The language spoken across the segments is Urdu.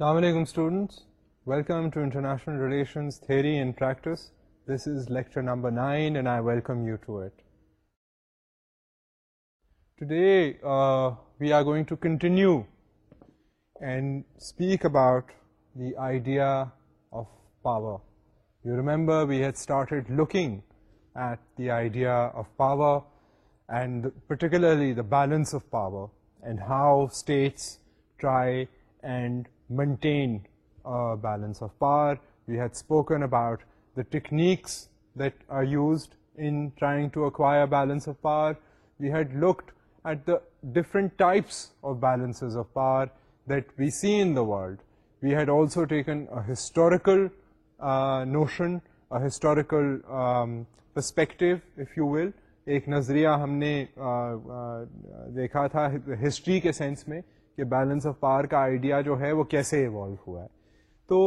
Assalamu alaikum students, welcome to International Relations Theory and Practice. This is lecture number 9 and I welcome you to it. Today uh, we are going to continue and speak about the idea of power. You remember we had started looking at the idea of power and particularly the balance of power and how states try and maintain balance of power we had spoken about the techniques that I used in trying to acquire a balance of power we had looked at the different types of balances of power that we see in the world we had also taken historical notion historical perspective if you will ایک نظریہ ہم نے دیکھا تھا ہسٹری کے سینس میں کہ بیلنس آف پاور کا آئیڈیا جو ہے وہ کیسے ایوالو ہوا ہے تو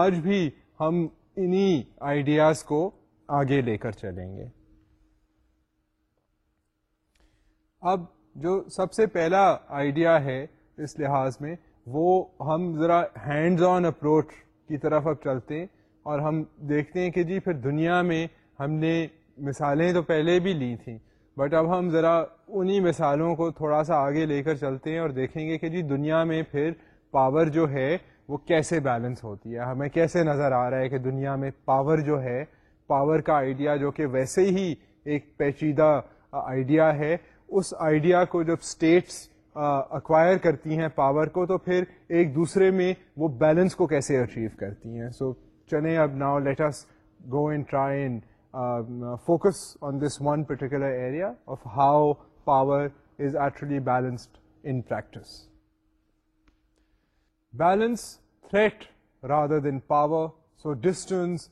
آج بھی ہم انہی آئیڈیاز کو آگے لے کر چلیں گے اب جو سب سے پہلا آئیڈیا ہے اس لحاظ میں وہ ہم ذرا ہینڈز آن اپروچ کی طرف اب چلتے ہیں اور ہم دیکھتے ہیں کہ جی پھر دنیا میں ہم نے مثالیں تو پہلے بھی لی تھیں بٹ اب ہم ذرا انہی مثالوں کو تھوڑا سا آگے لے کر چلتے ہیں اور دیکھیں گے کہ جی دنیا میں پھر پاور جو ہے وہ کیسے بیلنس ہوتی ہے ہمیں کیسے نظر آ رہا ہے کہ دنیا میں پاور جو ہے پاور کا آئیڈیا جو کہ ویسے ہی ایک پیچیدہ آئیڈیا ہے اس آئیڈیا کو جب اسٹیٹس اکوائر کرتی ہیں پاور کو تو پھر ایک دوسرے میں وہ بیلنس کو کیسے اچیو کرتی ہیں سو چلیں اب now let us go and try and focus on this one particular area of how power is actually balanced in practice balance threat rather than power so distance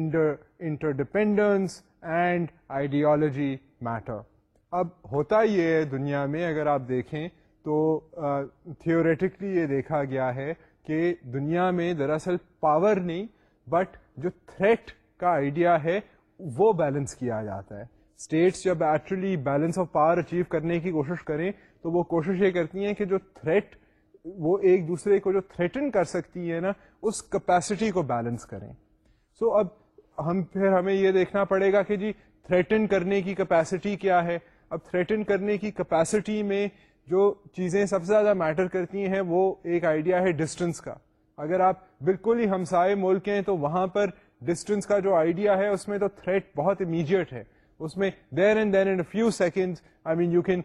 and interdependence and ideology matter اب ہوتا یہ ہے دنیا میں اگر آپ دیکھیں تو تھیوریٹکلی uh, یہ دیکھا گیا ہے کہ دنیا میں دراصل پاور نہیں بٹ جو تھریٹ کا آئیڈیا ہے وہ بیلنس کیا جاتا ہے اسٹیٹس جب actually balance of power achieve کرنے کی کوشش کریں تو وہ کوشش یہ کرتی ہیں کہ جو تھریٹ وہ ایک دوسرے کو جو تھریٹن کر سکتی ہے نا اس کیپیسٹی کو بیلنس کریں سو so, اب ہم پھر ہمیں یہ دیکھنا پڑے گا کہ جی تھریٹن کرنے کی کیپیسٹی کیا ہے اب تھریٹن کرنے کی کیپیسٹی میں جو چیزیں سب سے زیادہ میٹر کرتی ہیں وہ ایک آئیڈیا ہے ڈسٹینس کا اگر آپ بالکل ہی ہمسائے ملک ہیں تو وہاں پر ڈسٹینس کا جو آئیڈیا ہے اس میں تو تھریٹ بہت امیجیٹ ہے اس میں دیر and then and a few second I mean you can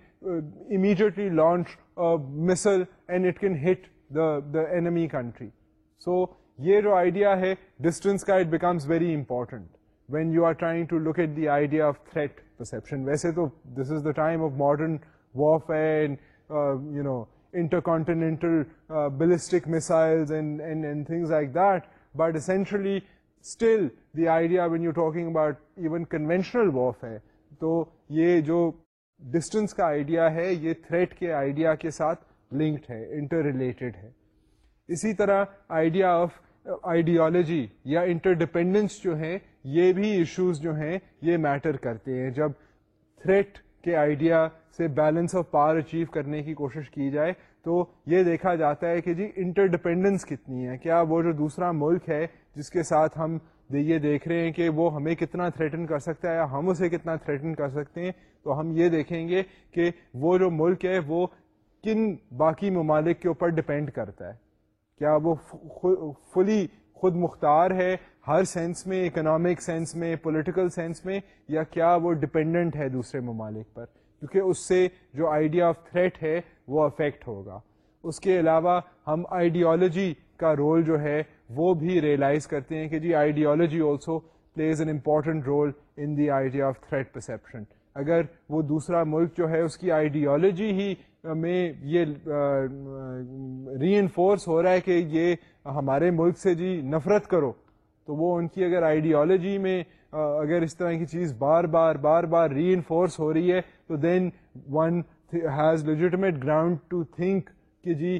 immediately launch missile and it can hit the the enemy country so یہ جو آئیڈیا ہے ڈسٹینس کا it becomes very important when you are trying to look at the idea of threat perception ویسے تو this is the time of modern واف and you know intercontinental ballistic missiles like that but essentially still the idea when you talking about even conventional تو یہ جو ڈسٹینس کا آئیڈیا ہے یہ تھریٹ کے آئیڈیا کے ساتھ لنکڈ ہے انٹر ریلیٹڈ ہے اسی طرح آئیڈیا آف آئیڈیالوجی یا انٹر ڈپینڈنس جو ہیں یہ بھی ایشوز جو ہیں یہ میٹر کرتے ہیں جب تھریٹ کے آئیڈیا سے بیلنس آف پاور اچیو کرنے کی کوشش کی جائے تو یہ دیکھا جاتا ہے کہ جی انٹر ڈپینڈنس کتنی ہے کیا وہ جو دوسرا ملک ہے جس کے ساتھ ہم یہ دیکھ رہے ہیں کہ وہ ہمیں کتنا تھریٹن کر سکتا ہے یا ہم اسے کتنا تھریٹن کر سکتے ہیں تو ہم یہ دیکھیں گے کہ وہ جو ملک ہے وہ کن باقی ممالک کے اوپر ڈپینڈ کرتا ہے کیا وہ فلی خود مختار ہے ہر سینس میں اکنامک سینس میں پولیٹیکل سینس میں یا کیا وہ ڈپینڈنٹ ہے دوسرے ممالک پر کیونکہ اس سے جو آئیڈیا آف تھریٹ ہے وہ افیکٹ ہوگا اس کے علاوہ ہم آئیڈیالوجی کا رول جو ہے وہ بھی ریئلائز کرتے ہیں کہ جی ideology also plays an important role in the idea of threat perception اگر وہ دوسرا ملک جو ہے اس کی آئیڈیالوجی ہی میں یہ ری انفورس ہو رہا ہے کہ یہ ہمارے ملک سے جی نفرت کرو تو وہ ان کی اگر آئیڈیالوجی میں اگر اس طرح کی چیز بار بار بار بار ری انفورس ہو رہی ہے تو then one has legitimate ground to think کہ جی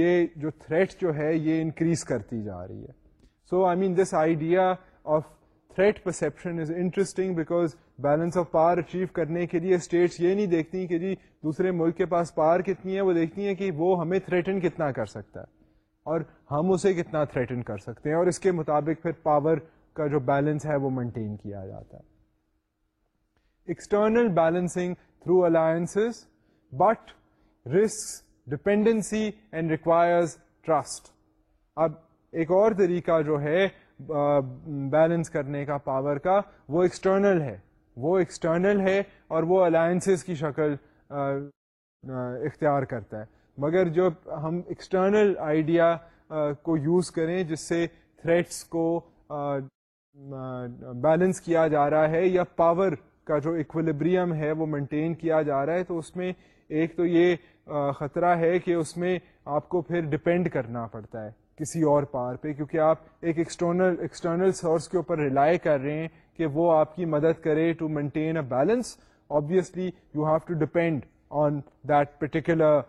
یہ جو تھریٹ جو ہے یہ انکریز کرتی جا رہی ہے so I mean this idea of threat perception is interesting because balance of power achieve کرنے کے لیے اسٹیٹس یہ نہیں دیکھتی کہ جی دوسرے ملک کے پاس پاور کتنی ہے وہ دیکھتی ہیں کہ وہ ہمیں تھریٹن کتنا کر سکتا ہے اور ہم اسے کتنا تھریٹن کر سکتے ہیں اور اس کے مطابق پھر پاور کا جو بیلنس ہے وہ مینٹین کیا جاتا ہے external balancing through alliance but risk dependency and requires trust اب ایک اور طریقہ جو ہے بیلنس کرنے کا پاور کا وہ ایکسٹرنل ہے وہ ایکسٹرنل ہے اور وہ الائنسز کی شکل اختیار کرتا ہے مگر جو ہم ایکسٹرنل آئیڈیا کو یوز کریں جس سے تھریٹس کو بیلنس کیا جا رہا ہے یا پاور کا جو ایکولیبریم ہے وہ مینٹین کیا جا رہا ہے تو اس میں ایک تو یہ خطرہ ہے کہ اس میں آپ کو پھر ڈپینڈ کرنا پڑتا ہے کسی اور پار پہ کیونکہ آپ ایکسٹرنل ایکسٹرنل سورس کے اوپر ریلائی کر رہے ہیں کہ وہ آپ کی مدد کرے to maintain a balance obviously you have to depend on that particular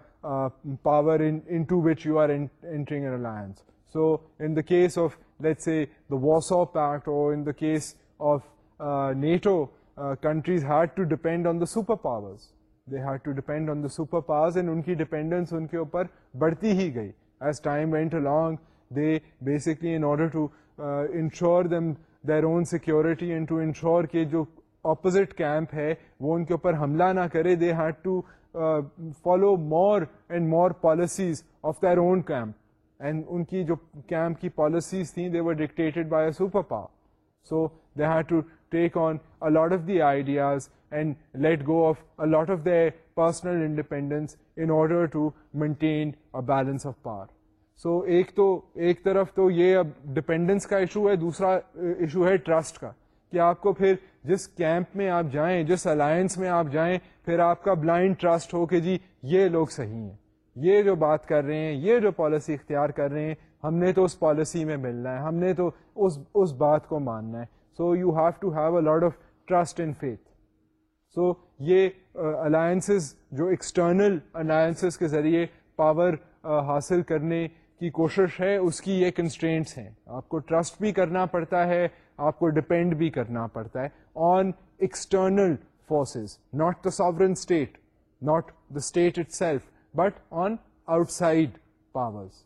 power in to which you are entering alliance so in the case of let say the Warsaw of pact اور in the case of NATO countries had to depend on the super powers they had to on the super powers and ان کی ڈپینڈنس ان کے اوپر بڑھتی ہی گئی as time went along they basically in order to ensure them their own security and to ensure کہ جو اپوزٹ کیمپ ہے وہ ان کے اوپر حملہ نہ کرے they had to follow more and more policies of their own camp and ان کی جو کیمپ کی پالیسیز تھیں they were dictated by a super power so they had to take on a lot of the ideas and let go of a lot of the personal independence in orders of power so ایک تو ایک طرف تو یہ اب ڈپینڈینس کا ایشو ہے دوسرا ایشو ہے ٹرسٹ کا کہ آپ کو پھر جس کیمپ میں آپ جائیں جس الائنس میں آپ جائیں پھر آپ کا بلائنڈ ٹرسٹ ہو کہ جی یہ لوگ صحیح ہیں یہ جو بات کر رہے ہیں یہ جو پالیسی اختیار کر رہے ہیں ہم نے تو اس پالیسی میں ملنا ہے ہم نے تو اس بات کو ماننا ہے so you have to have a lot of trust in faith so یہ الائنسز uh, جو ایکسٹرنل الائنسز کے ذریعے پاور uh, حاصل کرنے کی کوشش ہے اس کی یہ کنسٹرینٹس ہیں آپ کو ٹرسٹ بھی کرنا پڑتا ہے آپ کو ڈپینڈ بھی کرنا پڑتا ہے on external forces not the sovereign state not the state itself but on outside powers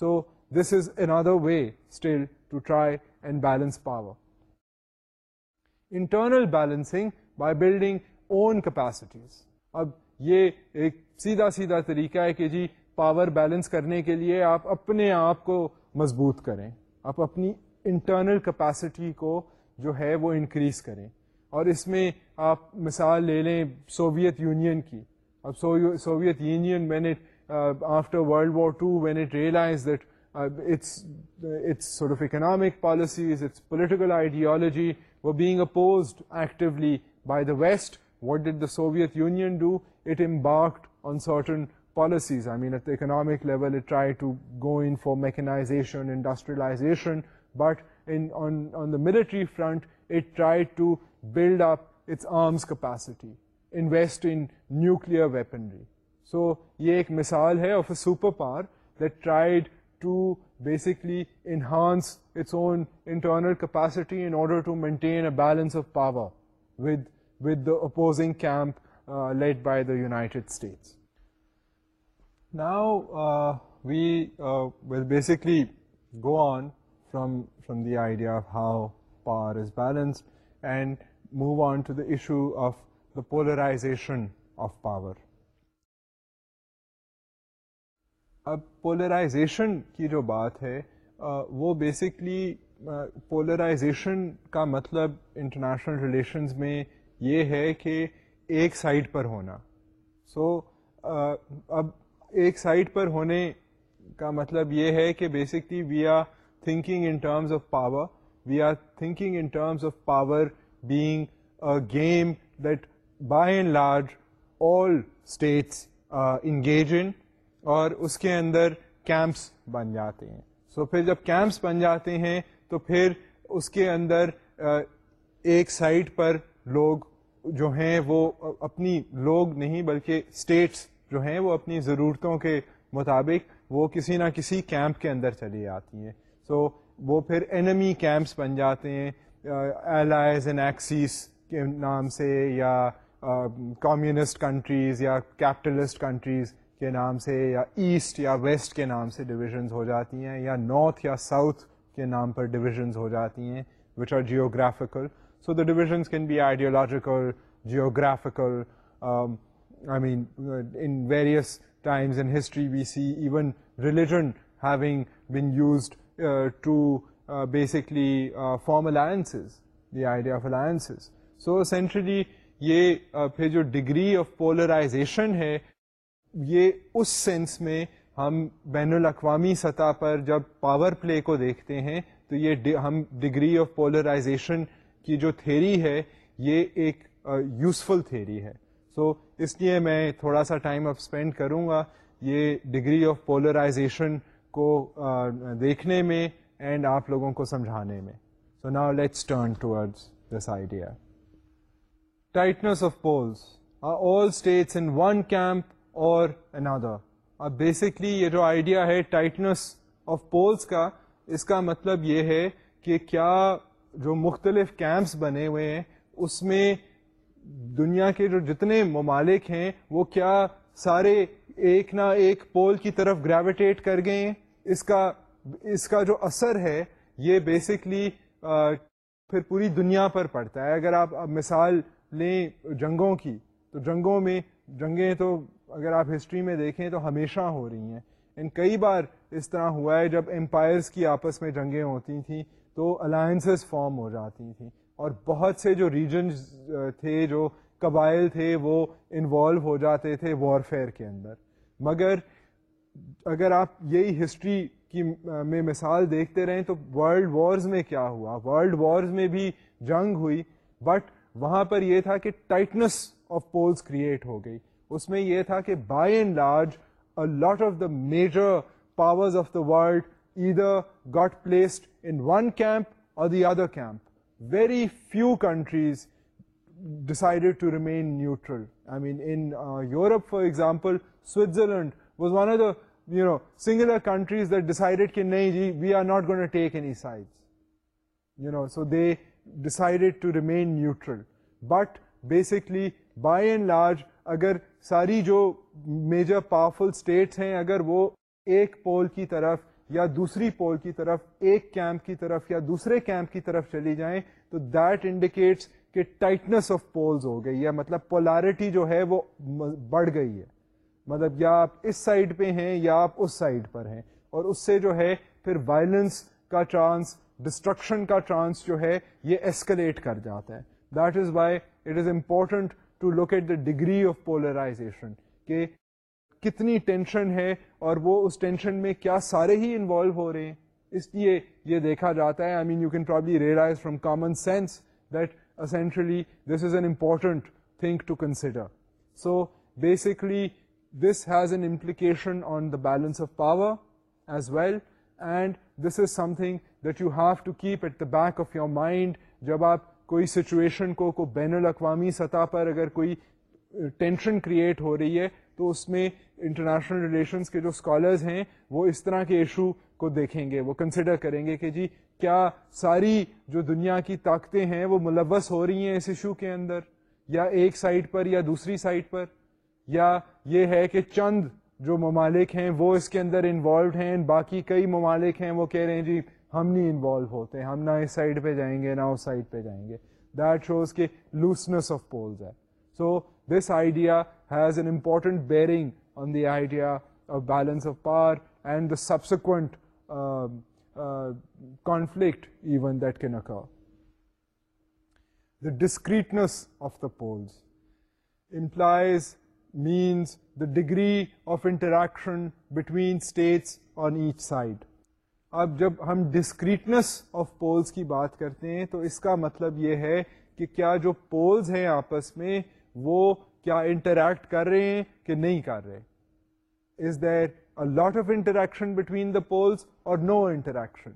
so this is another way still to try and balance power internal balancing by building own capacities اب یہ ایک سیدھا سیدھا طریقہ ہے کہ جی پاور بیلنس کرنے کے لیے آپ اپنے آپ کو مضبوط کریں آپ اپنی انٹرنل کیپیسٹی کو جو ہے وہ انکریز کریں اور اس میں آپ مثال لے لیں سوویت یونین کی اب Soviet Union when it after World War two when it realise that west what the Soviet Union is in nuclear weaponry so یہ ایک مثال ہے to basically enhance its own internal capacity in order to maintain a balance of power with the opposing camp uh, led by the United States. Now uh, we uh, will basically go on from the idea of how power is balanced and move on to the issue of the polarization of power. اب پولرائزیشن کی جو بات ہے وہ بیسکلی پولرائزیشن کا مطلب انٹرنیشنل ریلیشنز میں یہ ہے کہ ایک سائڈ پر ہونا سو اب ایک سائڈ پر ہونے کا مطلب یہ ہے کہ basically we are thinking in terms of power we are thinking in terms of power being game that by and large all states engage in اور اس کے اندر کیمپس بن جاتے ہیں سو so پھر جب کیمپس بن جاتے ہیں تو پھر اس کے اندر ایک سائٹ پر لوگ جو ہیں وہ اپنی لوگ نہیں بلکہ اسٹیٹس جو ہیں وہ اپنی ضرورتوں کے مطابق وہ کسی نہ کسی کیمپ کے اندر چلی آتی ہیں سو so وہ پھر اینمی کیمپس بن جاتے ہیں ایلائز ان ایکسیس کے نام سے یا کمیونسٹ کنٹریز یا کیپٹلسٹ کنٹریز کے نام سے یا ایسٹ یا ویسٹ کے نام سے ڈویژنز ہو جاتی ہیں یا نارتھ یا ساؤتھ کے نام پر ڈویژنز ہو جاتی ہیں which are geographical so the divisions can be ideological geographical I mean in various times in history we see even religion having been used to basically form alliances the idea of alliances so centrally یہ پھر جو ڈگری آف پولرائزیشن ہے یہ اس سینس میں ہم بین الاقوامی سطح پر جب پاور پلے کو دیکھتے ہیں تو یہ ہم ڈگری آف پولرائزیشن کی جو تھیری ہے یہ ایک یوزفل تھیری ہے سو so, اس لیے میں تھوڑا سا ٹائم اب اسپینڈ کروں گا یہ ڈگری آف پولرائزیشن کو دیکھنے میں اینڈ آپ لوگوں کو سمجھانے میں so now let's turn towards this idea tightness of poles all states in one camp اور اناجا اب بیسکلی یہ جو آئیڈیا ہے ٹائٹنس آف پولس کا اس کا مطلب یہ ہے کہ کیا جو مختلف کیمپس بنے ہوئے ہیں اس میں دنیا کے جو جتنے ممالک ہیں وہ کیا سارے ایک نہ ایک پول کی طرف گریویٹیٹ کر گئے ہیں اس کا اس کا جو اثر ہے یہ بیسکلی پھر پوری دنیا پر پڑتا ہے اگر آپ مثال لیں جنگوں کی تو جنگوں میں جنگیں تو اگر آپ ہسٹری میں دیکھیں تو ہمیشہ ہو رہی ہیں اینڈ کئی بار اس طرح ہوا ہے جب امپائرس کی آپس میں جنگیں ہوتی تھیں تو الائنسز فارم ہو جاتی تھیں اور بہت سے جو ریجنز تھے جو قبائل تھے وہ انوالو ہو جاتے تھے وارفیئر کے اندر مگر اگر آپ یہی ہسٹری کی میں مثال دیکھتے رہیں تو ورلڈ وارز میں کیا ہوا ورلڈ وارز میں بھی جنگ ہوئی بٹ وہاں پر یہ تھا کہ ٹائٹنس آف پولس کریٹ ہو گئی اس میں یہ تھا کہ by and large lot of the major power of the world placed in one camp اور the other camp very few countries decided to remain neutral I mean in Europe for example Switzerland was one of the you know singular countries that کنٹریزیڈ کہ نہیں جی we are not going take any side you know so they decided to remain neutral but basically by and large اگر ساری جو میجر پاورفل اسٹیٹس ہیں اگر وہ ایک پول کی طرف یا دوسری پول کی طرف ایک کیمپ کی طرف یا دوسرے کیمپ کی طرف چلی جائیں تو دیٹ انڈیکیٹس کہ ٹائٹنس آف پولز ہو گئی ہے مطلب پولارٹی جو ہے وہ بڑھ گئی ہے مطلب یا آپ اس سائڈ پہ ہیں یا آپ اس سائڈ پر ہیں اور اس سے جو ہے پھر وائلنس کا چانس ڈسٹرکشن کا چانس جو ہے یہ ایسکلیٹ کر جاتا ہے that is why it is important to locate the degree of polarisation کہ کتنی ٹینشن ہے اور وہ اس ٹینشن میں کیا سارے ہی انوالو ہو رہے ہیں اس لیے یہ دیکھا جاتا ہے I mean you can probably realise from common sense that essentially this is an important thing to consider so basically this has an implication on the balance of power as well and this is something that you have to keep at the back of your mind جب آپ کوئی سچویشن کو کوئی بین الاقوامی سطح پر اگر کوئی ٹینشن کریٹ ہو رہی ہے تو اس میں انٹرنیشنل ریلیشنس کے جو اسکالرز ہیں وہ اس طرح کے ایشو کو دیکھیں گے وہ کنسیڈر کریں گے کہ جی کیا ساری جو دنیا کی طاقتیں ہیں وہ ملوث ہو رہی ہیں اس ایشو کے اندر یا ایک سائڈ پر یا دوسری سائڈ پر یا یہ ہے کہ چند جو ممالک ہیں وہ اس کے اندر انوالوڈ ہیں باقی کئی ممالک ہیں وہ کہہ رہے ہیں جی ہم نہیں انوالو ہوتے ہم نہ اس سائڈ پہ جائیں گے نہ اس سائڈ پہ جائیں گے دیٹ شوز کہ لوسنس آف پولز ہے so this idea has an important bearing on the idea of balance of power and the subsequent conflict even that can occur discreteness of the poles implies means the degree of interaction between states on each side اب جب ہم ڈسکریٹنس آف پولس کی بات کرتے ہیں تو اس کا مطلب یہ ہے کہ کیا جو پولز ہیں آپس میں وہ کیا انٹریکٹ کر رہے ہیں کہ نہیں کر رہے is there lot of interaction between the poles اور نو انٹریکشن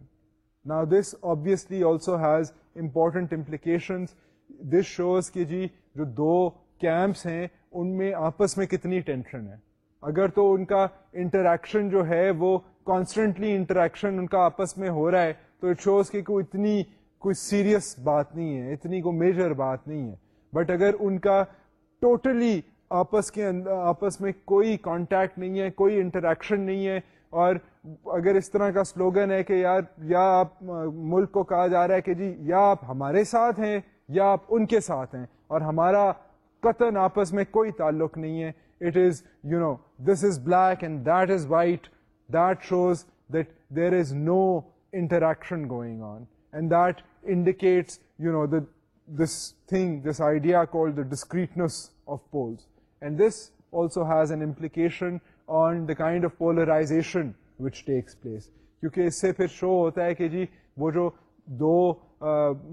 نا this obviously also has important implications this shows کہ جی جو دو کیمپس ہیں ان میں آپس میں کتنی ٹینشن ہے اگر تو ان کا انٹریکشن جو ہے وہ کانسٹنٹلی انٹریکشن ان کا آپس میں ہو رہا ہے تو اٹ شوز کہ کوئی اتنی کوئی سیریس بات نہیں ہے اتنی کوئی میجر بات نہیں ہے بٹ اگر ان کا ٹوٹلی آپس کے آپس میں کوئی کانٹیکٹ نہیں ہے کوئی انٹریکشن نہیں ہے اور اگر اس طرح کا سلوگن ہے کہ یار یا آپ ملک کو کہا جا رہا ہے کہ جی یا آپ ہمارے ساتھ ہیں یا آپ ان کے ساتھ ہیں اور ہمارا قطن آپس میں کوئی تعلق نہیں ہے it is you know this is black and that is white اس سے پھر شو ہوتا ہے کہ جی وہ جو دو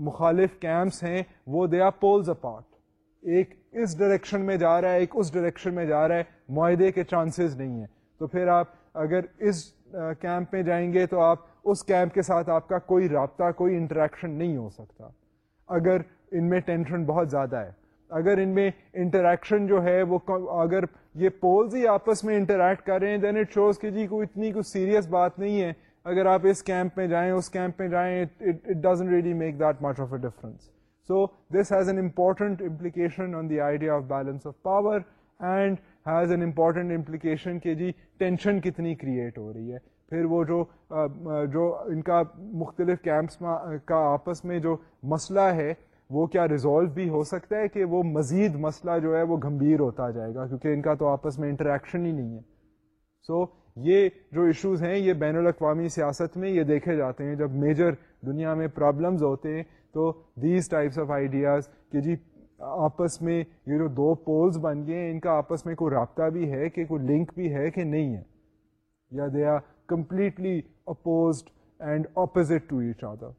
مخالف کیمپس ہیں وہ دے آر پولز اپارٹ ایک اس ڈائریکشن میں جا رہا ہے ایک اس ڈائریکشن میں جا رہا ہے معاہدے کے چانسز نہیں ہیں تو پھر آپ اگر اس کیمپ میں جائیں گے تو آپ اس کیمپ کے ساتھ آپ کا کوئی رابطہ کوئی انٹریکشن نہیں ہو سکتا اگر ان میں ٹینشن بہت زیادہ ہے اگر ان میں انٹریکشن جو ہے وہ اگر یہ پولز ہی آپس میں انٹریکٹ کر رہے ہیں دین اٹ شوز کہ جی کوئی اتنی کوئی سیریس بات نہیں ہے اگر آپ اس کیمپ میں جائیں اس کیمپ میں جائیں it make that much of a difference so this has an important implication on the idea of balance of power and has an important implication کہ جی ٹینشن کتنی کریٹ ہو رہی ہے پھر وہ جو جو ان کا مختلف کیمپس کا آپس میں جو مسئلہ ہے وہ کیا ریزولو بھی ہو سکتا ہے کہ وہ مزید مسئلہ جو ہے وہ گھمبیر ہوتا جائے گا کیونکہ ان کا تو آپس میں انٹریکشن ہی نہیں ہے سو so, یہ جو ایشوز ہیں یہ بین الاقوامی سیاست میں یہ دیکھے جاتے ہیں جب میجر دنیا میں پرابلمز ہوتے ہیں تو دیز ٹائپس آف آئیڈیاز کہ جی آپس میں یہ جو دو پولز بن گئے ہیں ان کا آپس میں کوئی رابطہ بھی ہے کہ کوئی لنک بھی ہے کہ نہیں ہے یا they are completely opposed and opposite to each other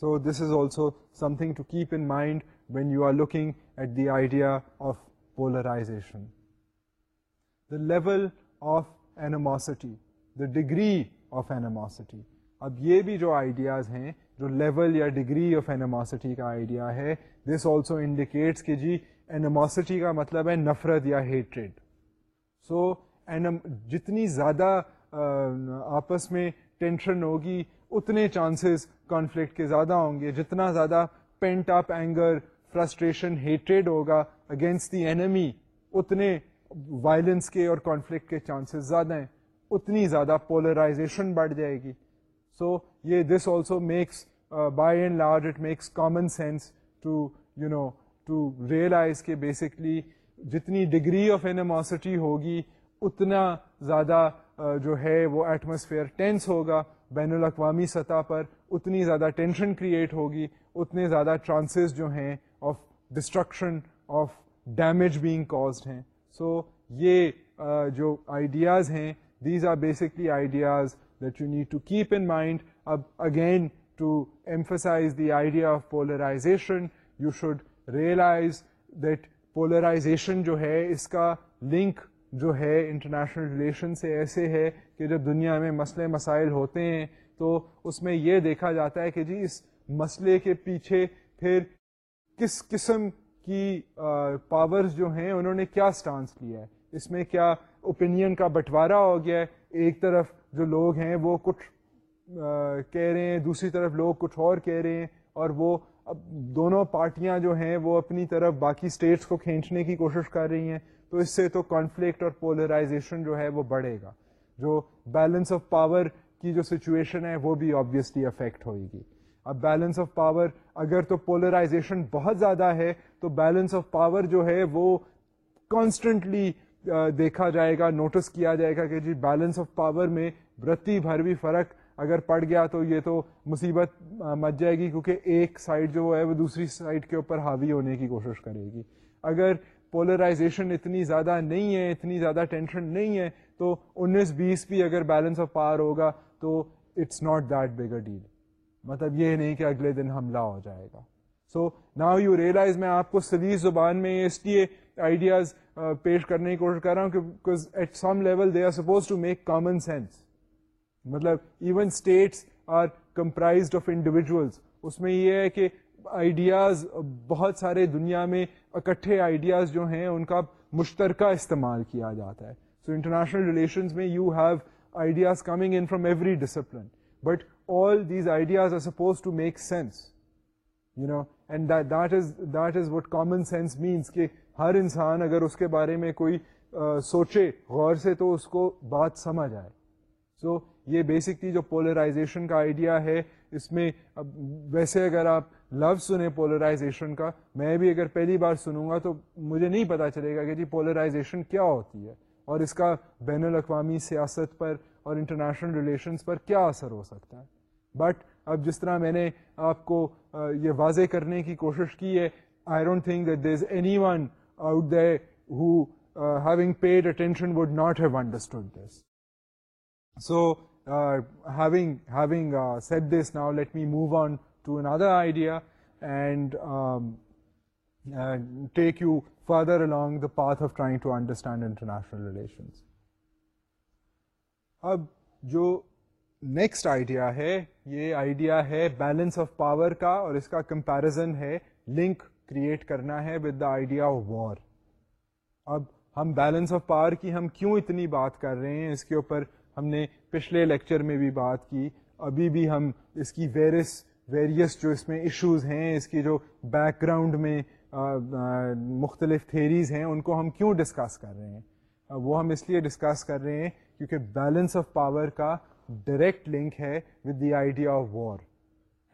so this is also something to keep in mind when you are looking at the idea of polarisation the level of animosity the degree of animosity اب یہ بھی جو آئیڈیاز ہیں جو لیول یا ڈگری آف اینیماسٹی کا آئیڈیا ہے دس آلسو انڈیکیٹس کہ جی اینماسٹی کا مطلب ہے نفرت یا ہیٹریڈ سو جتنی زیادہ آپس میں ٹینشن ہوگی اتنے چانسز کانفلکٹ کے زیادہ ہوں گے جتنا زیادہ pent up anger frustration hatred ہوگا اگینسٹ دی اینمی اتنے وائلنس کے اور کانفلکٹ کے چانسز زیادہ ہیں اتنی زیادہ پولرائزیشن بڑھ جائے گی سو یہ this also makes by and large it makes common sense to you know to realise کہ بیسکلی جتنی ڈگری آف اناموسٹی ہوگی اتنا زیادہ جو ہے وہ ایٹماسفیئر ٹینس ہوگا بین الاقوامی سطح پر اتنی زیادہ ٹینشن کریٹ ہوگی اتنے زیادہ چانسز جو ہیں of destruction of damage being caused ہیں سو یہ جو آئیڈیاز ہیں these are basically ideas that you need to keep in mind اب again to emphasise the idea of polarisation you should realise that polarisation جو ہے اس کا لنک جو ہے انٹرنیشنل ریلیشن سے ایسے ہے کہ جب دنیا میں مسئلے مسائل ہوتے ہیں تو اس میں یہ دیکھا جاتا ہے کہ جی اس مسئلے کے پیچھے پھر کس قسم کی پاورز جو ہیں انہوں نے کیا سٹانس لیا ہے اس میں کیا اوپینین کا بٹوارا ہو گیا ہے ایک طرف جو لوگ ہیں وہ کچھ کہہ رہے ہیں دوسری طرف لوگ کچھ اور کہہ رہے ہیں اور وہ اب دونوں پارٹیاں جو ہیں وہ اپنی طرف باقی اسٹیٹس کو کھینچنے کی کوشش کر رہی ہیں تو اس سے تو کانفلکٹ اور پولرائزیشن جو ہے وہ بڑھے گا جو بیلنس آف پاور کی جو سچویشن ہے وہ بھی آبویسلی افیکٹ ہوئے گی اب بیلنس آف پاور اگر تو پولرائزیشن بہت زیادہ ہے تو بیلنس آف پاور جو ہے وہ کانسٹنٹلی دیکھا جائے گا نوٹس کیا جائے گا کہ جی بیلنس آف پاور میں برتی بھر بھی فرق اگر پڑ گیا تو یہ تو مصیبت مچ جائے گی کیونکہ ایک سائڈ جو ہے وہ دوسری سائڈ کے اوپر حاوی ہونے کی کوشش کرے گی اگر پولرائزیشن اتنی زیادہ نہیں ہے اتنی زیادہ ٹینشن نہیں ہے تو انیس بیس بھی اگر بیلنس آف پاور ہوگا تو it's not that a deal مطلب یہ نہیں کہ اگلے دن حملہ ہو جائے گا سو ناؤ یو ریئلائز میں آپ کو سلیس زبان میں اس لیے آئیڈیاز پیش کرنے کی کوشش کر رہا ہوں at some level they are suppose to make common sense مطلب even states are of individuals اس میں یہ ہے کہ آئیڈیاز بہت سارے دنیا میں اکٹھے آئیڈیاز جو ہیں ان کا مشترکہ استعمال کیا جاتا ہے سو انٹرنیشنل ریلیشنز میں you have ideas coming in from every discipline but all these ideas are suppose to make sense you know and that is what common sense means کہ ہر انسان اگر اس کے بارے میں کوئی سوچے غور سے تو اس کو بات سمجھ آئے سو یہ بیسکلی جو پولرائزیشن کا آئیڈیا ہے اس میں ویسے اگر آپ لفظ سنیں پولرائزیشن کا میں بھی اگر پہلی بار سنوں گا تو مجھے نہیں پتا چلے گا کہ جی پولرائزیشن کیا ہوتی ہے اور اس کا بین الاقوامی سیاست پر اور انٹرنیشنل ریلیشنس پر کیا اثر ہو سکتا ہے بٹ اب جس طرح میں نے آپ کو یہ واضح کرنے کی کوشش کی ہے I don't think that there is anyone would not have having, this so having having said this now let me move on to another idea and take you further along the path of trying to understand international relations. اب جو نیکسٹ آئیڈیا ہے یہ آئیڈیا ہے بیلنس آف پاور کا اور اس کا کمپیرزن ہے لنک کریٹ کرنا ہے with the idea of war اب ہم بیلنس آف پاور کی ہم کیوں اتنی بات کر رہے ہیں اس کے اوپر ہم نے پچھلے لیکچر میں بھی بات کی ابھی بھی ہم اس کی ویریس ویریس جو اس میں ایشوز ہیں اس کی جو بیک گراؤنڈ میں مختلف تھیریز ہیں ان کو ہم کیوں ڈسکس کر رہے ہیں وہ ہم اس لیے ڈسکس کر رہے ہیں کیونکہ بیلنس آف پاور کا ڈائریکٹ لنک ہے with the idea of war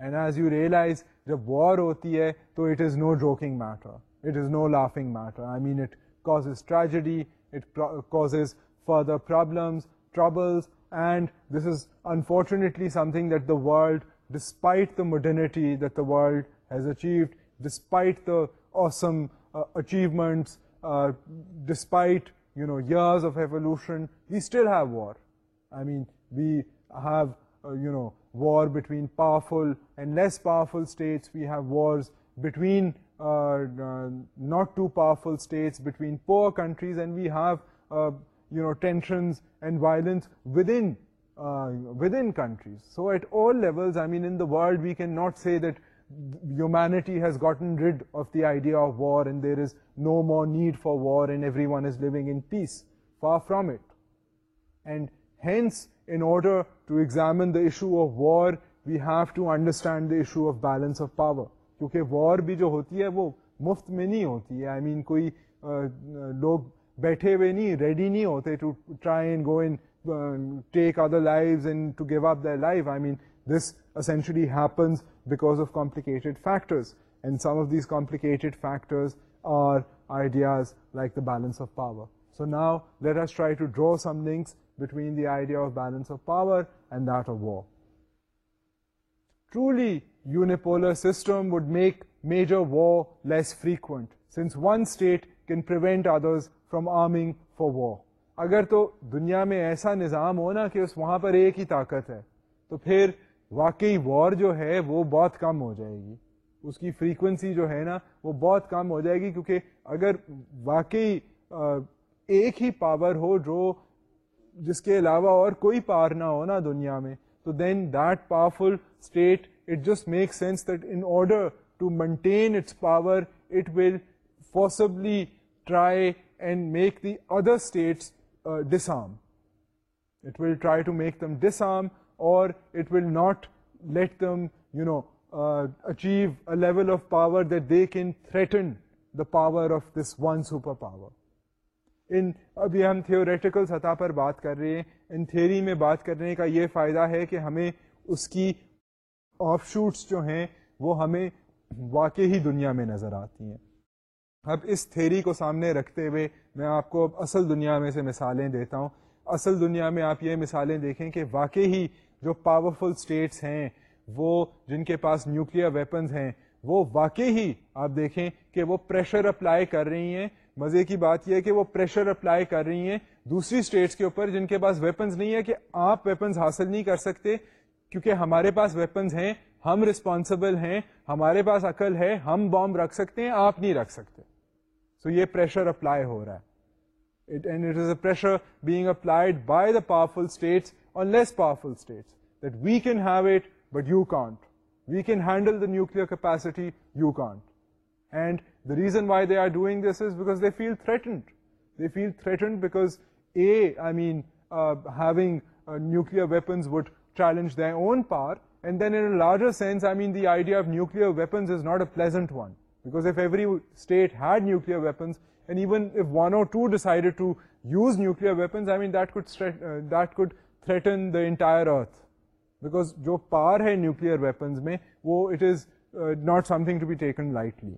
and as you realise جب وار ہوتی ہے تو it is no joking matter it is no laughing matter I mean it causes tragedy it causes further problems troubles and this is unfortunately something that the world despite the modernity that the world has achieved despite the awesome achievements despite you know years of evolution we still have war I mean we have Uh, war between powerful and less powerful states. We have wars between uh, uh, not too powerful states, between poor countries, and we have tensions and violence within countries. So at all levels, I mean, in the world, we cannot say that humanity has gotten rid of the idea of war and there is no more need for war and everyone is living in peace. Far from it. And hence, in order to examine the issue of war we have to understand the issue of balance of power کیونکہ وار بھی جو ہوتی ہے وہ مفت میں نہیں ہوتی ہے آئی مین کوئی لوگ بیٹھے ہوئے نہیں ریڈی نہیں ہوتے to try and go and take other life and to give up the life I mean this essentially happens because of complicated factors and some of these complicated factors are ideas like the balance of power so now let us try to draw some things between the idea of balance of power and that of war truly from can for for اگر تو دنیا میں ایسا نظام ہونا کہ اس وہاں پر ایک ہی طاقت ہے تو پھر واقعی وار جو ہے وہ بہت کم ہو جائے گی اس کی فریکوینسی جو ہے نا وہ بہت کم ہو جائے گی کیونکہ اگر واقعی ایک ہی پاور ہو جو جس کے علاوہ اور کوئی پار نہ ہونا دنیا میں تو then that powerful state it just make sense that in order to maintain its power it will possibly try and make the other states this it will try to make them this or it will not let them you know achieve a level of power that they can threaten the power of this one superpower in ابھی ہم تھیوریٹیکل سطح پر بات کر رہے ہیں ان تھیری میں بات کرنے کا یہ فائدہ ہے کہ ہمیں اس کی آف شوٹس جو ہیں وہ ہمیں واقعی دنیا میں نظر آتی ہیں اب اس تھیری کو سامنے رکھتے ہوئے میں آپ کو اب اصل دنیا میں سے مثالیں دیتا ہوں اصل دنیا میں آپ یہ مثالیں دیکھیں کہ واقعی جو پاورفل اسٹیٹس ہیں وہ جن کے پاس نیوکلیر ویپنز ہیں وہ واقع ہی آپ دیکھیں کہ وہ پریشر اپلائی کر رہی ہیں مزے کی بات یہ ہے کہ وہ پریشر اپلائی کر رہی ہیں دوسری اسٹیٹس کے اوپر جن کے پاس ویپنز نہیں ہے کہ آپ ویپنز حاصل نہیں کر سکتے کیونکہ ہمارے پاس ویپنز ہیں ہم رسپانسبل ہیں ہمارے پاس عقل ہے ہم بام رکھ سکتے ہیں آپ نہیں رکھ سکتے سو so یہ پریشر اپلائی ہو رہا ہے it, and it is a pressure being applied by the powerful states on less powerful states that we can have it but you can't. We can handle the nuclear capacity, you can't. And the reason why they are doing this is because they feel threatened they feel threatened nuclear weapons would challenge the one power and then in larger of nuclear weapons not a pleasant one every state had nuclear weapons nuclear the entire earth because جو پار ہے نیوکل ویپنز میں وہ it is not something lightly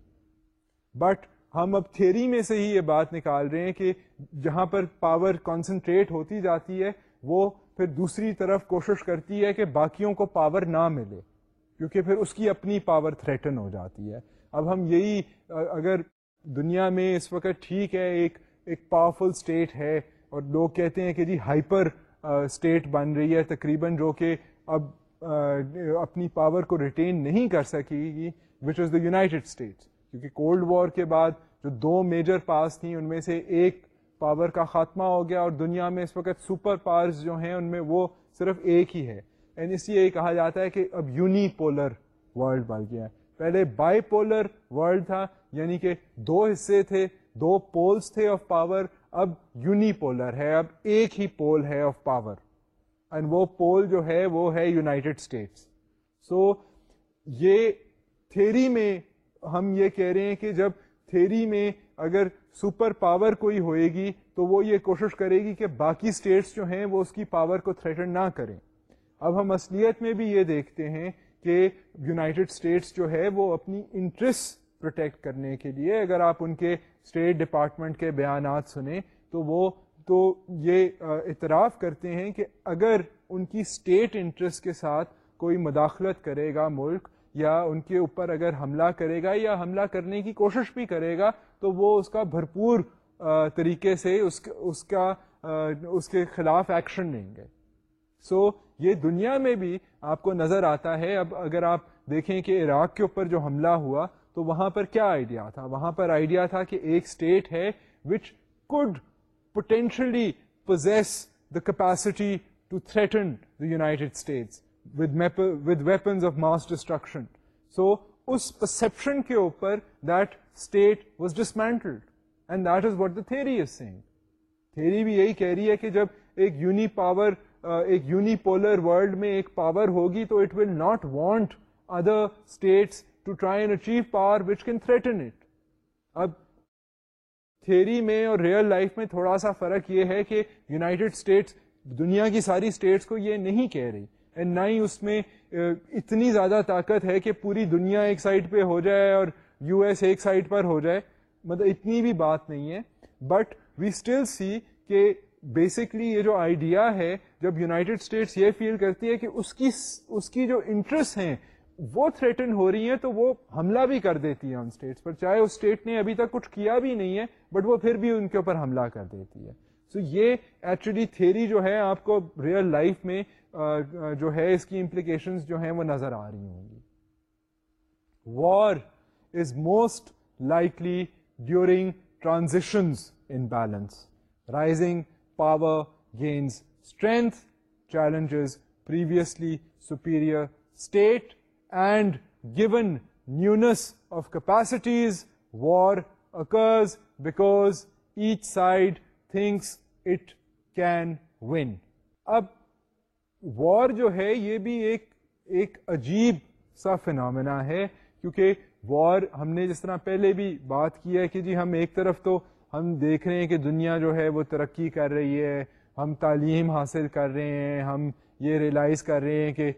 but ہم اب تھیری میں سے ہی یہ بات نکال رہے ہیں کہ جہاں پر پاور کانسنٹریٹ ہوتی جاتی ہے وہ پھر دوسری طرف کوشش کرتی ہے کہ باقیوں کو پاور نہ ملے کیونکہ پھر اس کی اپنی پاور تھریٹن ہو جاتی ہے اب ہم یہی اگر دنیا میں اس وقت ٹھیک ہے ایک ایک پاورفل اسٹیٹ ہے اور لوگ کہتے ہیں کہ جی ہائپر اسٹیٹ بن رہی ہے تقریباً جو کہ اب اپنی پاور کو ریٹین نہیں کر سکے گی which is the United States کیونکہ کولڈ وار کے بعد جو دو میجر پاس تھیں ان میں سے ایک پاور کا خاتمہ ہو گیا اور دنیا میں اس وقت سپر پاورز جو ہیں ان میں وہ صرف ایک ہی ہے اینڈ اس لیے کہا جاتا ہے کہ اب یونی پولر ورلڈ بن گیا ہے پہلے بائی پولر ورلڈ تھا یعنی کہ دو حصے تھے دو پولز تھے آف پاور اب یونی پولر ہے اب ایک ہی پول ہے آف پاور اینڈ وہ پول جو ہے وہ ہے یونائٹیڈ اسٹیٹس سو یہ تھیری میں ہم یہ کہہ رہے ہیں کہ جب تھیری میں اگر سپر پاور کوئی ہوئے گی تو وہ یہ کوشش کرے گی کہ باقی اسٹیٹس جو ہیں وہ اس کی پاور کو تھریٹن نہ کریں اب ہم اصلیت میں بھی یہ دیکھتے ہیں کہ یونائٹیڈ اسٹیٹس جو ہے وہ اپنی انٹرسٹ پروٹیکٹ کرنے کے لیے اگر آپ ان کے اسٹیٹ ڈپارٹمنٹ کے بیانات سنیں تو وہ تو یہ اعتراف کرتے ہیں کہ اگر ان کی اسٹیٹ انٹرسٹ کے ساتھ کوئی مداخلت کرے گا ملک یا ان کے اوپر اگر حملہ کرے گا یا حملہ کرنے کی کوشش بھی کرے گا تو وہ اس کا بھرپور طریقے سے اس اس کا اس کے خلاف ایکشن لیں گے سو so, یہ دنیا میں بھی آپ کو نظر آتا ہے اب اگر آپ دیکھیں کہ عراق کے اوپر جو حملہ ہوا تو وہاں پر کیا آئیڈیا تھا وہاں پر آئیڈیا تھا کہ ایک اسٹیٹ ہے which could potentially possess the capacity to threaten the United States یہی کہہ رہی ہے کہ جب ایک یونی پاورڈ میں ایک پاور ہوگی تو it will not want other states to try achieve power which can threatening میں اور ریئل لائف میں تھوڑا سا فرق یہ ہے کہ یوناڈ اسٹیٹس دنیا کی ساری اسٹیٹس کو یہ نہیں کہہ رہی اینڈ نہ ہی اس میں اتنی زیادہ طاقت ہے کہ پوری دنیا ایک سائڈ پہ ہو جائے اور یو ایس ایک سائڈ پر ہو جائے مطلب اتنی بھی بات نہیں ہے بٹ وی اسٹل سی کہ بیسکلی یہ جو آئیڈیا ہے جب یونائٹیڈ اسٹیٹس یہ فیل کرتی ہے کہ اس کی اس کی جو انٹرسٹ ہیں وہ تھریٹن ہو رہی ہیں تو وہ حملہ بھی کر دیتی ہے ان اسٹیٹس پر چاہے اس اسٹیٹ نے ابھی تک کچھ کیا بھی نہیں ہے بٹ وہ پھر بھی ان کے اوپر حملہ کر دیتی ہے سو یہ ایکچولی تھیری جو ہے آپ کو ریئل لائف میں جو ہے اس کی امپلیکیشنز جو ہیں وہ نظر آ رہی ہوں گی war is most likely during transitions in balance rising power gains strength challenges previously superior state and given nuances of capacities war occurs because each side thinks it can win اب وار جو ہے یہ بھی ایک ایک عجیب سا فنامنا ہے کیونکہ وار ہم نے جس طرح پہلے بھی بات کی ہے کہ جی ہم ایک طرف تو ہم دیکھ رہے ہیں کہ دنیا جو ہے وہ ترقی کر رہی ہے ہم تعلیم حاصل کر رہے ہیں ہم یہ ریلائز کر رہے ہیں کہ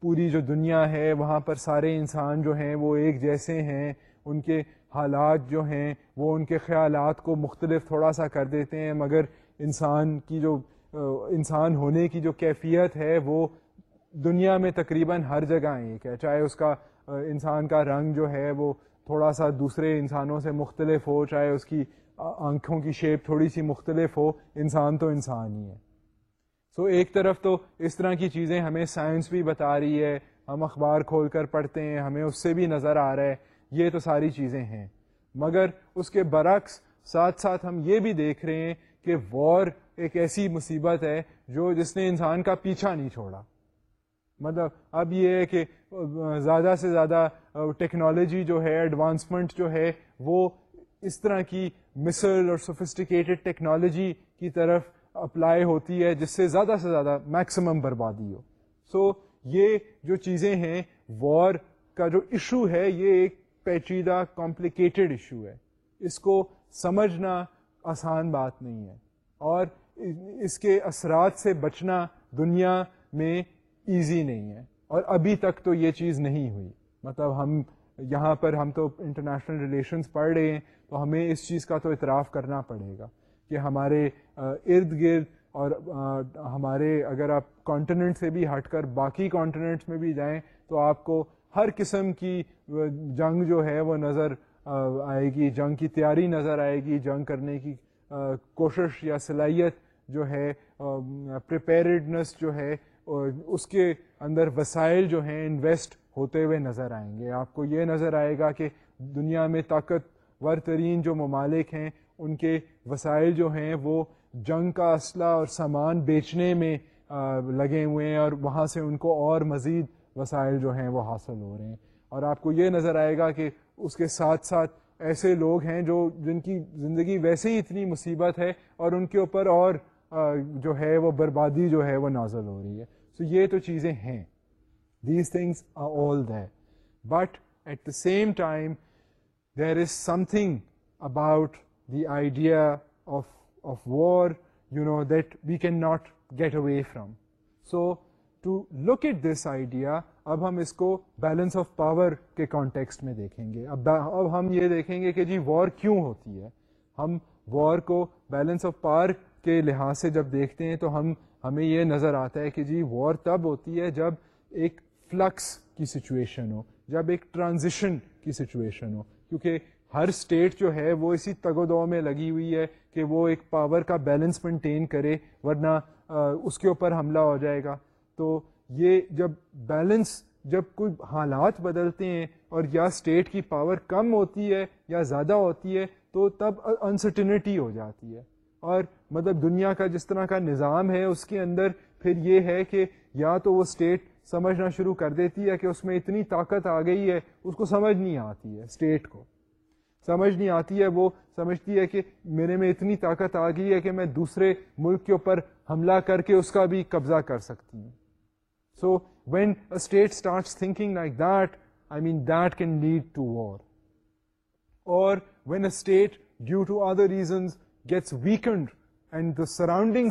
پوری جو دنیا ہے وہاں پر سارے انسان جو ہیں وہ ایک جیسے ہیں ان کے حالات جو ہیں وہ ان کے خیالات کو مختلف تھوڑا سا کر دیتے ہیں مگر انسان کی جو انسان ہونے کی جو کیفیت ہے وہ دنیا میں تقریباً ہر جگہ ایک ہے چاہے اس کا انسان کا رنگ جو ہے وہ تھوڑا سا دوسرے انسانوں سے مختلف ہو چاہے اس کی آنکھوں کی شیپ تھوڑی سی مختلف ہو انسان تو انسان ہی ہے سو so ایک طرف تو اس طرح کی چیزیں ہمیں سائنس بھی بتا رہی ہے ہم اخبار کھول کر پڑھتے ہیں ہمیں اس سے بھی نظر آ رہا ہے یہ تو ساری چیزیں ہیں مگر اس کے برعکس ساتھ ساتھ ہم یہ بھی دیکھ رہے ہیں کہ وار ایک ایسی مصیبت ہے جو جس نے انسان کا پیچھا نہیں چھوڑا مطلب اب یہ ہے کہ زیادہ سے زیادہ ٹیکنالوجی جو ہے ایڈوانسمنٹ جو ہے وہ اس طرح کی مسل اور سوفسٹیکیٹڈ ٹیکنالوجی کی طرف اپلائی ہوتی ہے جس سے زیادہ سے زیادہ میکسیمم بربادی ہو سو so, یہ جو چیزیں ہیں وار کا جو ایشو ہے یہ ایک پیچیدہ کمپلیکیٹڈ ایشو ہے اس کو سمجھنا آسان بات نہیں ہے اور اس کے اثرات سے بچنا دنیا میں ایزی نہیں ہے اور ابھی تک تو یہ چیز نہیں ہوئی مطلب ہم یہاں پر ہم تو انٹرنیشنل ریلیشنس پڑھ رہے ہیں تو ہمیں اس چیز کا تو اعتراف کرنا پڑے گا کہ ہمارے ارد گرد اور ہمارے اگر آپ کانٹیننٹ سے بھی ہٹ کر باقی کانٹیننٹس میں بھی جائیں تو آپ کو ہر قسم کی جنگ جو ہے وہ نظر آئے گی جنگ کی تیاری نظر آئے گی جنگ کرنے کی کوشش یا صلاحیت جو ہے پریپیرڈنس جو ہے اس کے اندر وسائل جو ہیں انویسٹ ہوتے ہوئے نظر آئیں گے آپ کو یہ نظر آئے گا کہ دنیا میں طاقتور ترین جو ممالک ہیں ان کے وسائل جو ہیں وہ جنگ کا اسلحہ اور سامان بیچنے میں لگے ہوئے ہیں اور وہاں سے ان کو اور مزید وسائل جو ہیں وہ حاصل ہو رہے ہیں اور آپ کو یہ نظر آئے گا کہ اس کے ساتھ ساتھ ایسے لوگ ہیں جو جن کی زندگی ویسے ہی اتنی مصیبت ہے اور ان کے اوپر اور جو ہے وہ بربادی جو ہے وہ نازل ہو رہی ہے سو یہ تو چیزیں ہیں these things are all there but at the same time there is something about the idea of of war you know that we can not get away from so to look at this idea اب ہم اس کو بیلنس آف پاور کے کانٹیکسٹ میں دیکھیں گے اب اب ہم یہ دیکھیں گے کہ جی وار کیوں ہوتی ہے ہم وار کو بیلنس آف پاور کے لحاظ سے جب دیکھتے ہیں تو ہم ہمیں یہ نظر آتا ہے کہ جی وار تب ہوتی ہے جب ایک فلکس کی سچویشن ہو جب ایک ٹرانزیشن کی سچویشن ہو کیونکہ ہر اسٹیٹ جو ہے وہ اسی تگ و دو میں لگی ہوئی ہے کہ وہ ایک پاور کا بیلنس مینٹین کرے ورنہ اس کے اوپر حملہ ہو جائے گا تو یہ جب بیلنس جب کوئی حالات بدلتے ہیں اور یا اسٹیٹ کی پاور کم ہوتی ہے یا زیادہ ہوتی ہے تو تب انسرٹنٹی ہو جاتی ہے اور مطلب دنیا کا جس طرح کا نظام ہے اس کے اندر پھر یہ ہے کہ یا تو وہ اسٹیٹ سمجھنا شروع کر دیتی ہے کہ اس میں اتنی طاقت آ گئی ہے اس کو سمجھ نہیں آتی ہے اسٹیٹ کو سمجھ نہیں آتی ہے وہ سمجھتی ہے کہ میرے میں اتنی طاقت آ گئی ہے کہ میں دوسرے ملک کے اوپر حملہ کر کے اس کا بھی قبضہ کر سکتی ہوں so when a state start thinking like that I mean that can lead to war or when a state due to other reasons gets weakened and the surrounding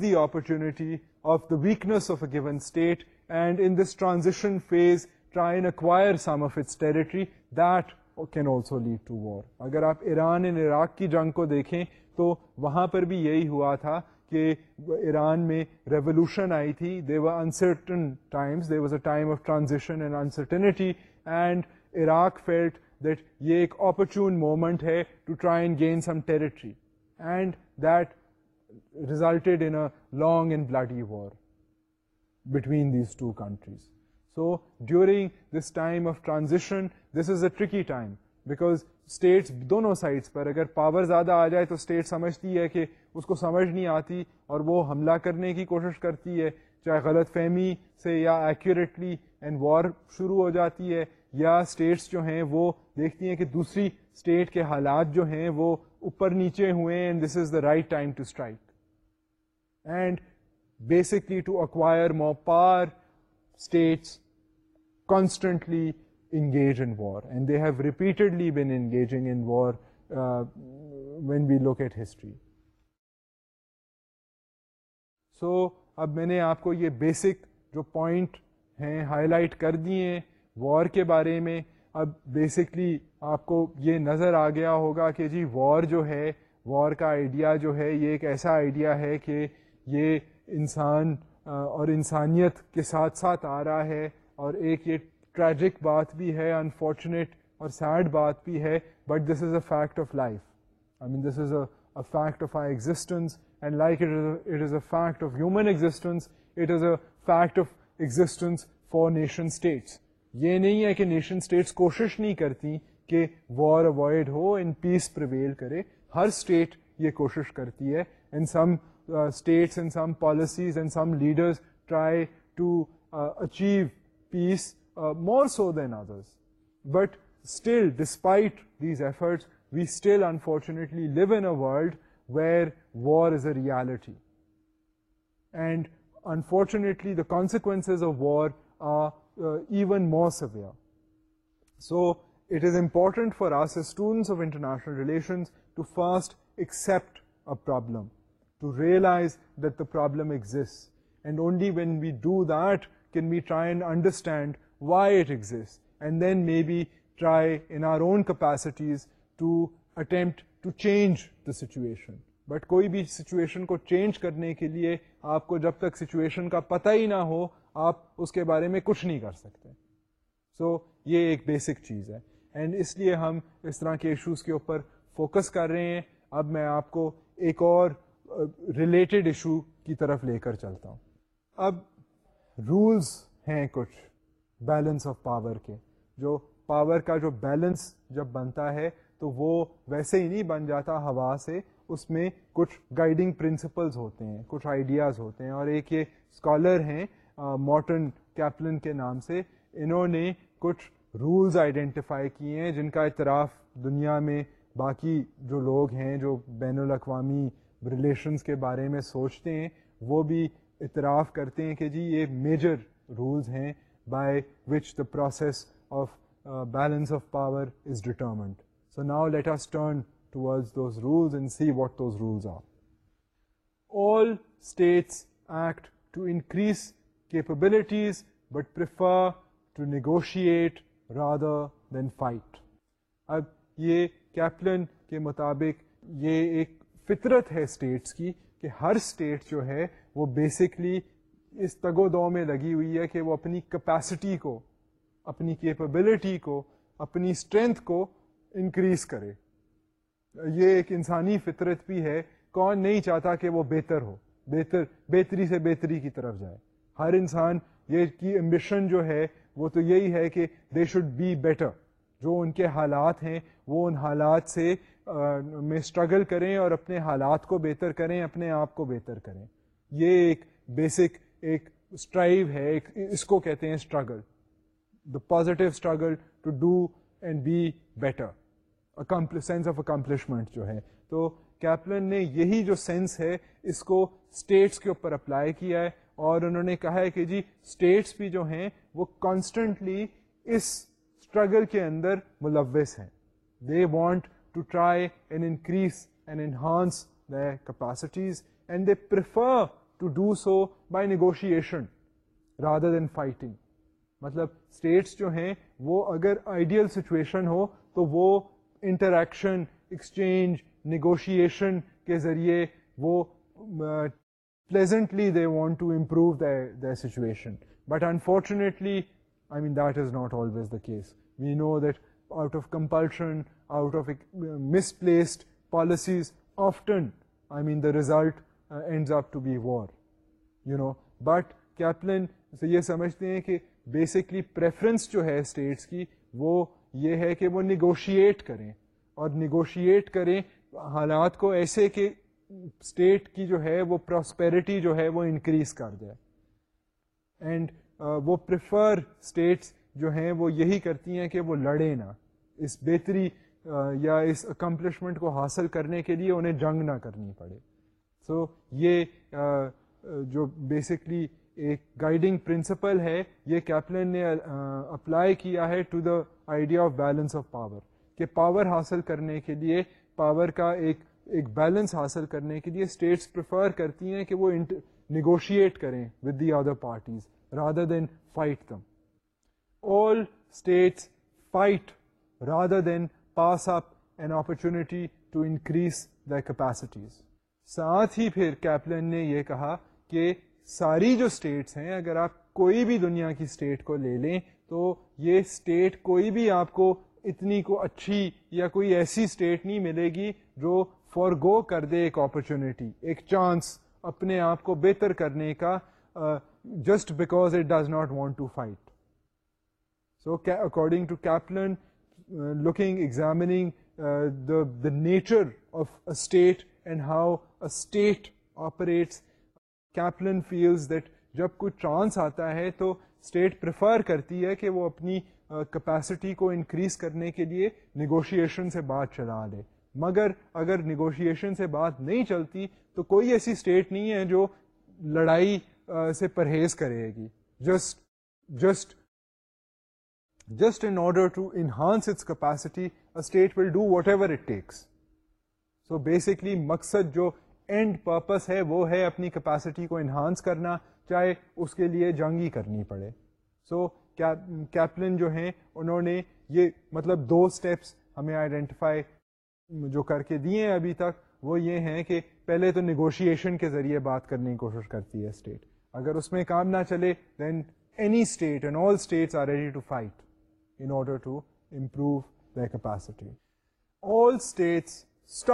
the opportunity of the weakness and phase try acquire اگر آپ ایران اینڈ عراق کی جنگ کو دیکھیں تو وہاں پر بھی یہی ہوا تھا کہ ایران میں ریولیوشن آئی تھی there was uncertainty and Iraq felt that یہ ایک اپرچون مومنٹ ہے to try and gain some territory and that resulted in long and bloody war between these two countries so during this time of transition this is a tricky time because states دونوں سائڈس پر اگر پاور زیادہ آ جائے تو اسٹیٹ سمجھتی ہے کہ اس کو سمجھ نہیں آتی اور وہ حملہ کرنے کی کوشش کرتی ہے چاہے غلط فہمی سے یا ایکوریٹلی اینڈ وار شروع ہو جاتی ہے یا اسٹیٹس جو ہیں وہ دیکھتی ہیں کہ دوسری اسٹیٹ کے حالات جو ہیں وہ اوپر نیچے ہوئے and this is the right time to strike and basically to acquire power states constantly engage in war and they have repeatedly been engaging in war when we look at history so اب میں نے آپ کو یہ بیسک جو پوائنٹ ہیں ہائی لائٹ کر دیے وار کے بارے میں اب بیسکلی آپ کو یہ نظر آ گیا ہوگا کہ جی وار جو ہے وار کا آئیڈیا جو ہے یہ ایک ایسا آئیڈیا ہے کہ یہ انسان اور انسانیت کے ساتھ ساتھ آ رہا ہے اور ایک یہ ٹریجک بات بھی ہے انفارچونیٹ اور سیڈ بات بھی ہے but this is a fact of life I mean this is a fact of I existence and like it is a fact of human existence it is a fact of existence for nation states یہ نہیں ہے کہ نیشن اسٹیٹس کوشش نہیں کرتی کہ وار اوائڈ ہو ان پیس پرویل کرے ہر اسٹیٹ یہ کوشش کرتی ہے in some states in some policies in some leaders try to achieve peace more so then others but still despite these efforts we still unfortunately live in world where war is a reality and unfortunately, the consequences of war are uh, even more severe. So it is important for us as students of international relations to first accept a problem, to realize that the problem exists. And only when we do that can we try and understand why it exists, and then maybe try in our own capacities to attempt to change the situation. But کوئی بھی سچویشن کو چینج کرنے کے لیے آپ کو جب تک سچویشن کا پتہ ہی نہ ہو آپ اس کے بارے میں کچھ نہیں کر سکتے سو یہ ایک بیسک چیز ہے اینڈ اس لیے ہم اس طرح کے ایشوز کے اوپر فوکس کر رہے ہیں اب میں آپ کو ایک اور ریلیٹڈ uh, ایشو کی طرف لے کر چلتا ہوں اب رولز ہیں کچھ بیلنس آف پاور کے جو پاور کا جو بیلنس جب بنتا ہے تو وہ ویسے ہی نہیں بن جاتا ہوا سے اس میں کچھ گائیڈنگ پرنسپلز ہوتے ہیں کچھ آئیڈیاز ہوتے ہیں اور ایک یہ اسکالر ہیں مارٹن کیپلن کے نام سے انہوں نے کچھ رولز آئیڈینٹیفائی کیے ہیں جن کا اعتراف دنیا میں باقی جو لوگ ہیں جو بین الاقوامی ریلیشنز کے بارے میں سوچتے ہیں وہ بھی اعتراف کرتے ہیں کہ جی یہ میجر رولز ہیں by which the process of balance of power is determined so now let us turn towards those rules and see what those rules are. All states act to increase capabilities but prefer to negotiate rather than fight. اب یہ کیپلن کے مطابق یہ ایک فطرت ہے اسٹیٹس کی کہ ہر اسٹیٹ جو ہے وہ بیسکلی اس تگو دو میں لگی ہوئی ہے کہ وہ اپنی کپیسٹی کو اپنی کیپبلٹی کو اپنی اسٹرینتھ کو انکریز کرے یہ ایک انسانی فطرت بھی ہے کون نہیں چاہتا کہ وہ بہتر ہو بہتر بہتری سے بہتری کی طرف جائے ہر انسان یہ کی امبیشن جو ہے وہ تو یہی ہے کہ دے شوڈ بی بیٹر جو ان کے حالات ہیں وہ ان حالات سے میں اسٹرگل کریں اور اپنے حالات کو بہتر کریں اپنے آپ کو بہتر کریں یہ ایک بیسک ایک اسٹرائیو ہے ایک اس کو کہتے ہیں struggle the positive struggle to do and be better sense of accomplishment جو ہے تو کیپلن نے یہی جو سینس ہے اس کو اسٹیٹس کے اوپر اپلائی کیا ہے اور انہوں نے کہا ہے کہ جی اسٹیٹس بھی جو ہیں وہ کانسٹنٹلی اس اسٹرگل کے اندر ملوث ہیں they want to try and increase and enhance the capacities and they prefer to do so by negotiation rather than fighting مطلب اسٹیٹس جو ہیں وہ اگر آئیڈیل سچویشن ہو تو وہ انٹریکشن ایکسچینج نیگوشیشن کے ذریعے وہ pleasantly they want to improve the situation but unfortunately I mean that is not always the case we know that out of compulsion out of misplaced policies often I mean the result ends up to be war you know but Kaplan یہ سمجھتے ہیں کہ بیسکلی پریفرنس جو ہے اسٹیٹس کی وہ یہ ہے کہ وہ نیگوشیٹ کریں اور نیگوشیٹ کریں حالات کو ایسے کہ اسٹیٹ کی جو ہے وہ پراسپیرٹی جو ہے وہ انکریز کر جائے اینڈ وہ پریفر اسٹیٹس جو ہیں وہ یہی کرتی ہیں کہ وہ لڑے نہ اس بہتری یا اس اکمپلشمنٹ کو حاصل کرنے کے لیے انہیں جنگ نہ کرنی پڑے سو یہ جو بیسکلی ایک گائیڈنگ پرنسپل ہے یہ کیپلن نے اپلائی کیا ہے to the idea of balance of power کہ پاور حاصل کرنے کے لیے پاور کا ایک ایک بیلنس حاصل کرنے کے لیے اسٹیٹس پریفر کرتی ہیں کہ وہ نیگوشیٹ کریں with the other parties rather than fight them all states fight rather than pass up an opportunity to increase the capacities ساتھ ہی پھر کیپلن نے یہ کہا کہ ساری جو اسٹیٹس ہیں اگر آپ کوئی بھی دنیا کی اسٹیٹ کو لے لیں تو یہ اسٹیٹ کوئی بھی آپ کو اتنی کو اچھی یا کوئی ایسی اسٹیٹ نہیں ملے گی جو فار گو کر دے ایک اپرچونیٹی ایک چانس اپنے آپ کو بہتر کرنے کا just because it does not want to fight so according to Kaplan looking examining the nature of a state and how a state operates Kaplan feels that جب کوئی چانس آتا ہے تو اسٹیٹ پریفر کرتی ہے کہ وہ اپنی کیپیسٹی کو انکریز کرنے کے لیے نیگوشیشن سے بات چلا لے مگر اگر نیگوشیشن سے بات نہیں چلتی تو کوئی ایسی اسٹیٹ نہیں ہے جو لڑائی سے پرہیز کرے گی just just just in order to enhance its capacity state will do whatever it takes so basically مقصد جو اینڈ پرپز ہے وہ ہے اپنی کیپیسٹی کو انہانس کرنا چاہے اس کے لیے جنگی کرنی پڑے سو کیپلن جو ہیں انہوں نے یہ مطلب دو اسٹیپس ہمیں آئیڈینٹیفائی جو کر کے دیے ہیں ابھی تک وہ یہ ہیں کہ پہلے تو نیگوشیشن کے ذریعے بات کرنے کی کوشش کرتی ہے اسٹیٹ اگر اس میں کام نہ چلے then any state and all states are ready to fight in order to improve the capacity all states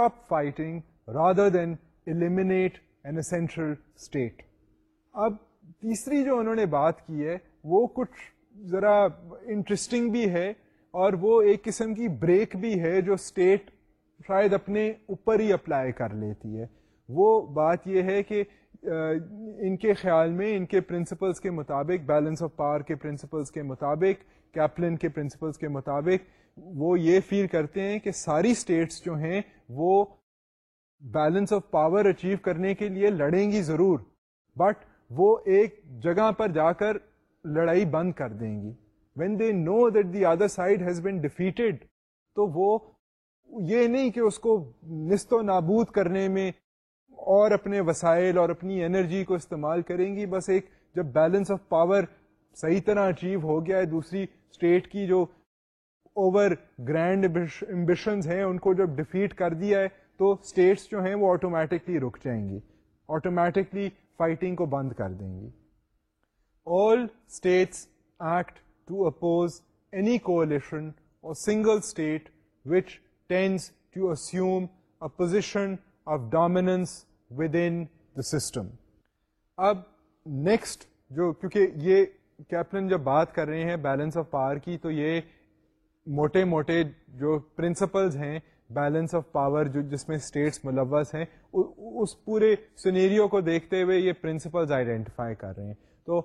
rather than a central state اب تیسری جو انہوں نے بات کی ہے وہ کچھ ذرا انٹرسٹنگ بھی ہے اور وہ ایک قسم کی بریک بھی ہے جو اسٹیٹ شاید اپنے اوپر ہی اپلائی کر لیتی ہے وہ بات یہ ہے کہ ان کے خیال میں ان کے پرنسپلس کے مطابق بیلنس آف پاور کے پرنسپلس کے مطابق کیپلن کے پرنسپلس کے مطابق وہ یہ فیل کرتے ہیں کہ ساری اسٹیٹس جو ہیں وہ بیلنس آف پاور اچیو کرنے کے لیے لڑیں گی ضرور بٹ وہ ایک جگہ پر جا کر لڑائی بند کر دیں گی when they know that the other side has been defeated تو وہ یہ نہیں کہ اس کو نست و نابود کرنے میں اور اپنے وسائل اور اپنی انرجی کو استعمال کریں گی بس ایک جب بیلنس آف پاور صحیح طرح اچیو ہو گیا ہے دوسری اسٹیٹ کی جو اوور گرینڈ امبیشنز ہیں ان کو جب ڈیفیٹ کر دیا ہے تو اسٹیٹس جو ہیں وہ آٹومیٹکلی رک جائیں گی آٹومیٹکلی فائٹنگ کو بند کر دیں گی all states act to oppose any coalition or single state which tends to assume a position of dominance within the system اب نیکسٹ جو کیونکہ یہ کیپٹن جب بات کر رہے ہیں بیلنس آف پاور کی تو یہ موٹے موٹے جو پرنسپلز ہیں بیلنس آف پاور جو جس میں اسٹیٹس ملوث ہیں اس پورے سنیریو کو دیکھتے ہوئے یہ پرنسپلز آئیڈینٹیفائی کر رہے ہیں تو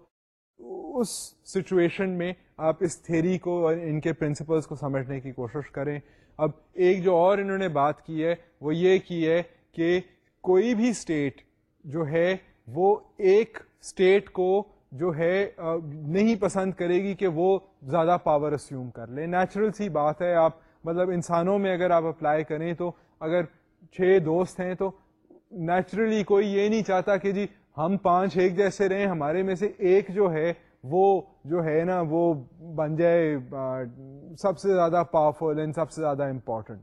اس سچویشن میں آپ اس تھیری کو اور ان کے پرنسپلس کو سمجھنے کی کوشش کریں اب ایک جو اور انہوں نے بات کی ہے وہ یہ کی ہے کہ کوئی بھی اسٹیٹ جو ہے وہ ایک اسٹیٹ کو جو ہے نہیں پسند کرے گی کہ وہ زیادہ پاور اسیوم کر لیں نیچرل سی بات ہے آپ مطلب انسانوں میں اگر آپ اپلائی کریں تو اگر چھ دوست ہیں تو نیچرلی کوئی یہ نہیں چاہتا کہ جی ہم پانچ ایک جیسے رہیں ہمارے میں سے ایک جو ہے وہ جو ہے نا وہ بن جائے سب سے زیادہ پاورفل اینڈ سب سے زیادہ امپورٹنٹ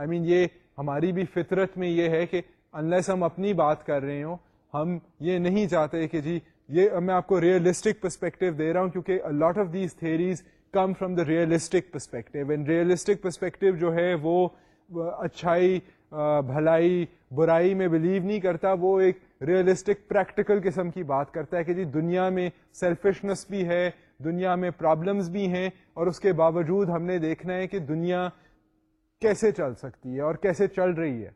آئی مین یہ ہماری بھی فطرت میں یہ ہے کہ انلیس ہم اپنی بات کر رہے ہوں ہم یہ نہیں چاہتے کہ جی یہ میں آپ کو ریئلسٹک پرسپیکٹو دے رہا ہوں کیونکہ lot of these theories come from the realistic perspective and realistic perspective جو ہے وہ اچھائی بھلائی برائی میں بلیو نہیں کرتا وہ ایک ریئلسٹک پریکٹیکل قسم کی بات کرتا ہے کہ جی دنیا میں سیلفشنس بھی ہے دنیا میں پرابلمس بھی ہیں اور اس کے باوجود ہم نے دیکھنا ہے کہ دنیا کیسے چل سکتی ہے اور کیسے چل رہی ہے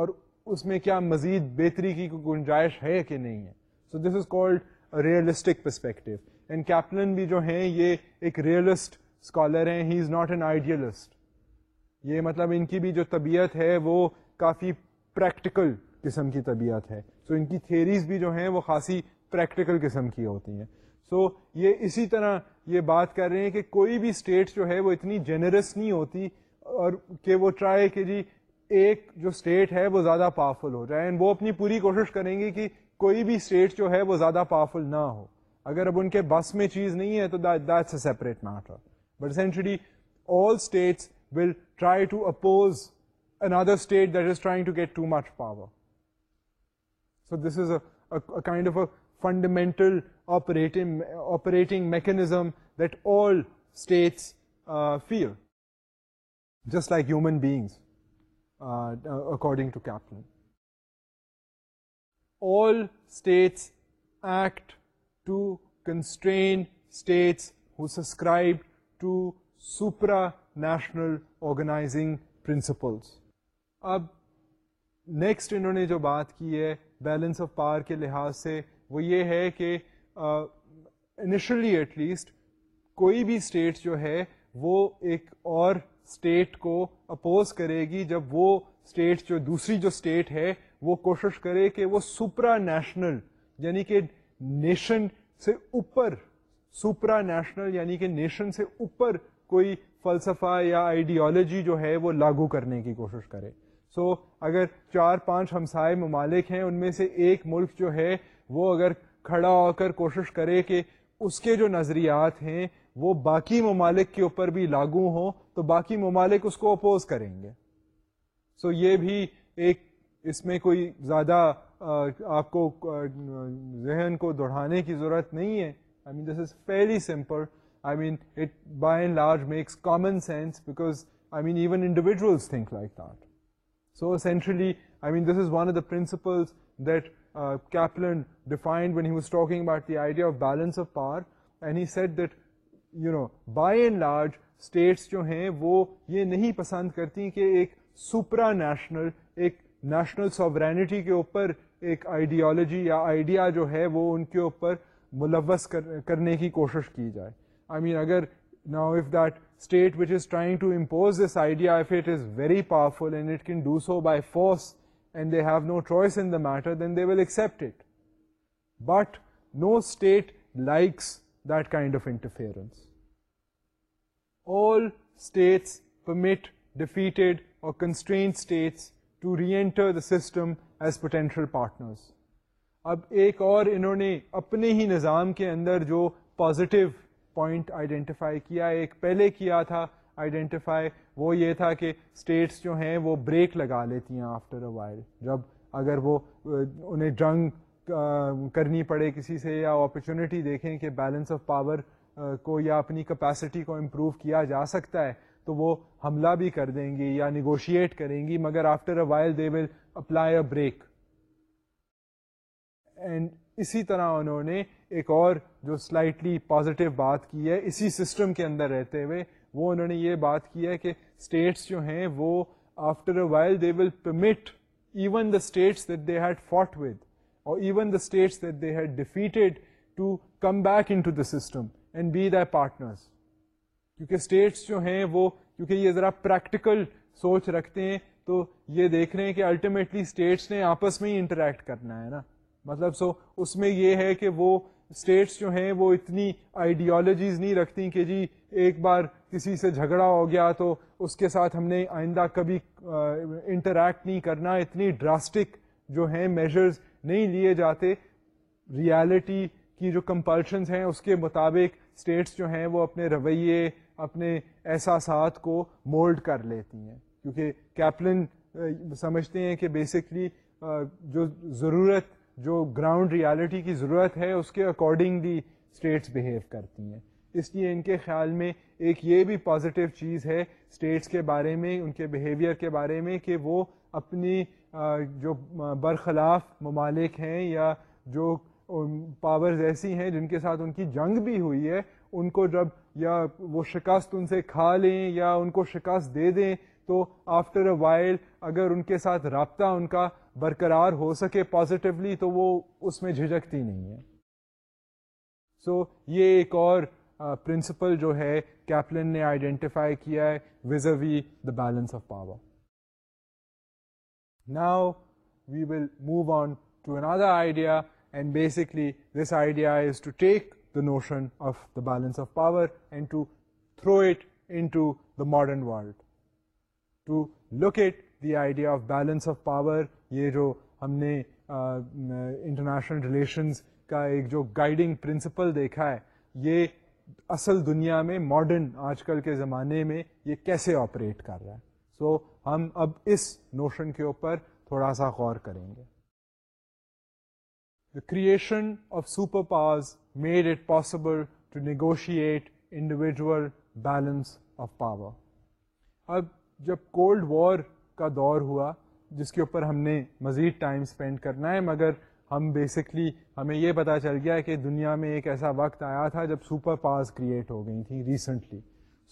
اور اس میں کیا مزید بہتری کی گنجائش ہے کہ نہیں ہے so this is called realistic perspective and Kaplan بھی جو ہیں یہ ایک ریئلسٹ اسکالر ہیں he is not an idealist یہ مطلب ان کی بھی جو طبیعت ہے وہ کافی پریکٹیکل قسم کی طبیعت ہے سو ان کی تھیریز بھی جو ہیں وہ خاصی پریکٹیکل قسم کی ہوتی ہیں سو یہ اسی طرح یہ بات کر رہے ہیں کہ کوئی بھی اسٹیٹ جو ہے وہ اتنی جنرس نہیں ہوتی اور کہ وہ ٹرائے کہ جی ایک جو اسٹیٹ ہے وہ زیادہ پاورفل ہو جائے اینڈ وہ اپنی پوری کوشش کریں گے کہ کوئی بھی اسٹیٹ جو ہے وہ زیادہ پاورفل نہ ہو اگر اب ان کے بس میں چیز نہیں ہے تو that's a separate matter but all states will try to oppose another state that is trying to get too much power so this is kind of a fundamental operating mechanism that all states feel just like human beings according to Kaplan all states act to constrain states who subscribe to supranational organizing principles اب نیکسٹ انہوں نے جو بات کی ہے بیلنس آف پاور کے لحاظ سے وہ یہ ہے کہ انشیلی ایٹ لیسٹ کوئی بھی اسٹیٹ جو ہے وہ ایک اور اسٹیٹ کو اپوز کرے گی جب وہ اسٹیٹ جو دوسری جو اسٹیٹ ہے وہ کوشش کرے کہ وہ سپرا نیشنل یعنی کہ نیشن سے اوپر سپرا نیشنل یعنی کہ نیشن سے اوپر کوئی فلسفہ یا آئیڈیالوجی جو ہے وہ لاگو کرنے کی کوشش کرے سو so, اگر چار پانچ ہمسائے ممالک ہیں ان میں سے ایک ملک جو ہے وہ اگر کھڑا ہو کر کوشش کرے کہ اس کے جو نظریات ہیں وہ باقی ممالک کے اوپر بھی لاگو ہوں تو باقی ممالک اس کو اپوز کریں گے سو so, یہ بھی ایک اس میں کوئی زیادہ آپ کو ذہن کو دوڑانے کی ضرورت نہیں ہے I mean this is very simple I mean it by and large makes common sense because I mean even individuals think like that so centrally I mean this is one of the principles that Kaplan defined when he was talking about the idea of balance of power and he said that you know by and large states جو ہیں وہ یہ نہیں پسند کرتی کہ ایک سپرا نیشنل ایک نیشنل ساورینٹی کے اوپر ایک آئیڈیالوجی یا آئیڈیا جو ہے وہ ان کے اوپر ملوث کرنے کی کوشش کی جائے آئی مین اگر now if that state which is trying to impose this idea of it it is very powerful and and can do so by force they have no choice in the matter then they will accept it but no state likes that kind of interference all states permit defeated or constrained states to reenter the system as potential partners اب ایک اور انہوں نے اپنے ہی نظام کے اندر جو پازیٹیو پوائنٹ آئیڈینٹیفائی کیا ایک پہلے کیا تھا آئیڈینٹیفائی وہ یہ تھا کہ اسٹیٹس جو ہیں وہ بریک لگا لیتی ہیں آفٹر اے وائل جب اگر وہ انہیں ڈرنگ کرنی پڑے کسی سے یا اپرچونیٹی دیکھیں کہ بیلنس آف پاور کو یا اپنی کپیسٹی کو امپروو کیا جا سکتا ہے تو وہ حملہ بھی کر دیں گی یا نیگوشیٹ کریں گی مگر after a while they will apply a brake and اسی طرح انہوں نے ایک اور جو سلائٹلی پازیٹیو بات کی ہے اسی سسٹم کے اندر رہتے ہوئے وہ انہوں نے یہ بات کی ہے کہ اسٹیٹس جو ہیں وہ after a while they will permit even the states that they had fought with or even the states that they had defeated to come back into the system and be the partners کیونکہ اسٹیٹس جو ہیں وہ کیونکہ یہ ذرا پریکٹیکل سوچ رکھتے ہیں تو یہ دیکھ رہے ہیں کہ الٹیمیٹلی اسٹیٹس نے آپس میں ہی انٹریکٹ کرنا ہے نا مطلب سو so, اس میں یہ ہے کہ وہ اسٹیٹس جو ہیں وہ اتنی آئیڈیالوجیز نہیں رکھتی کہ جی ایک بار کسی سے جھگڑا ہو گیا تو اس کے ساتھ ہم نے آئندہ کبھی انٹریکٹ نہیں کرنا اتنی ڈراسٹک جو ہیں میجرز نہیں لیے جاتے ریالٹی کی جو کمپلشنز ہیں اس کے مطابق اسٹیٹس جو ہیں وہ اپنے رویے اپنے احساسات کو مولڈ کر لیتی ہیں کیونکہ کیپلن سمجھتے ہیں کہ بیسکلی جو ضرورت جو گراؤنڈ ریالٹی کی ضرورت ہے اس کے اکارڈنگلی اسٹیٹس بہیو کرتی ہیں اس لیے ان کے خیال میں ایک یہ بھی پازیٹیو چیز ہے اسٹیٹس کے بارے میں ان کے بیہیویئر کے بارے میں کہ وہ اپنی جو برخلاف ممالک ہیں یا جو پاورز ایسی ہیں جن کے ساتھ ان کی جنگ بھی ہوئی ہے ان کو جب یا وہ شکست ان سے کھا لیں یا ان کو شکست دے دیں تو آفٹر اے وائل اگر ان کے ساتھ رابطہ ان کا برقرار ہو سکے پازیٹیولی تو وہ اس میں جھجکتی نہیں ہے سو so, یہ ایک اور پرنسپل جو ہے کیپلن نے آئیڈینٹیفائی کیا ہے the balance of power now we will move on to another idea and basically this idea is to take the notion of the balance of power and to throw it into the modern world to locate the idea of balance of power یہ جو ہم نے انٹرنیشنل ریلیشنز کا ایک جو گائیڈنگ پرنسپل دیکھا ہے یہ اصل دنیا میں ماڈرن آج کل کے زمانے میں یہ کیسے آپریٹ کر رہا ہے سو ہم اب اس نوشن کے اوپر تھوڑا سا غور کریں گے creation of super powers made it possible to negotiate individual balance of power اب جب کولڈ وار کا دور ہوا جس کے اوپر ہم نے مزید ٹائم اسپینڈ کرنا ہے مگر ہم بیسکلی ہمیں یہ پتہ چل گیا ہے کہ دنیا میں ایک ایسا وقت آیا تھا جب سپر پاورز کریٹ ہو گئی تھیں ریسنٹلی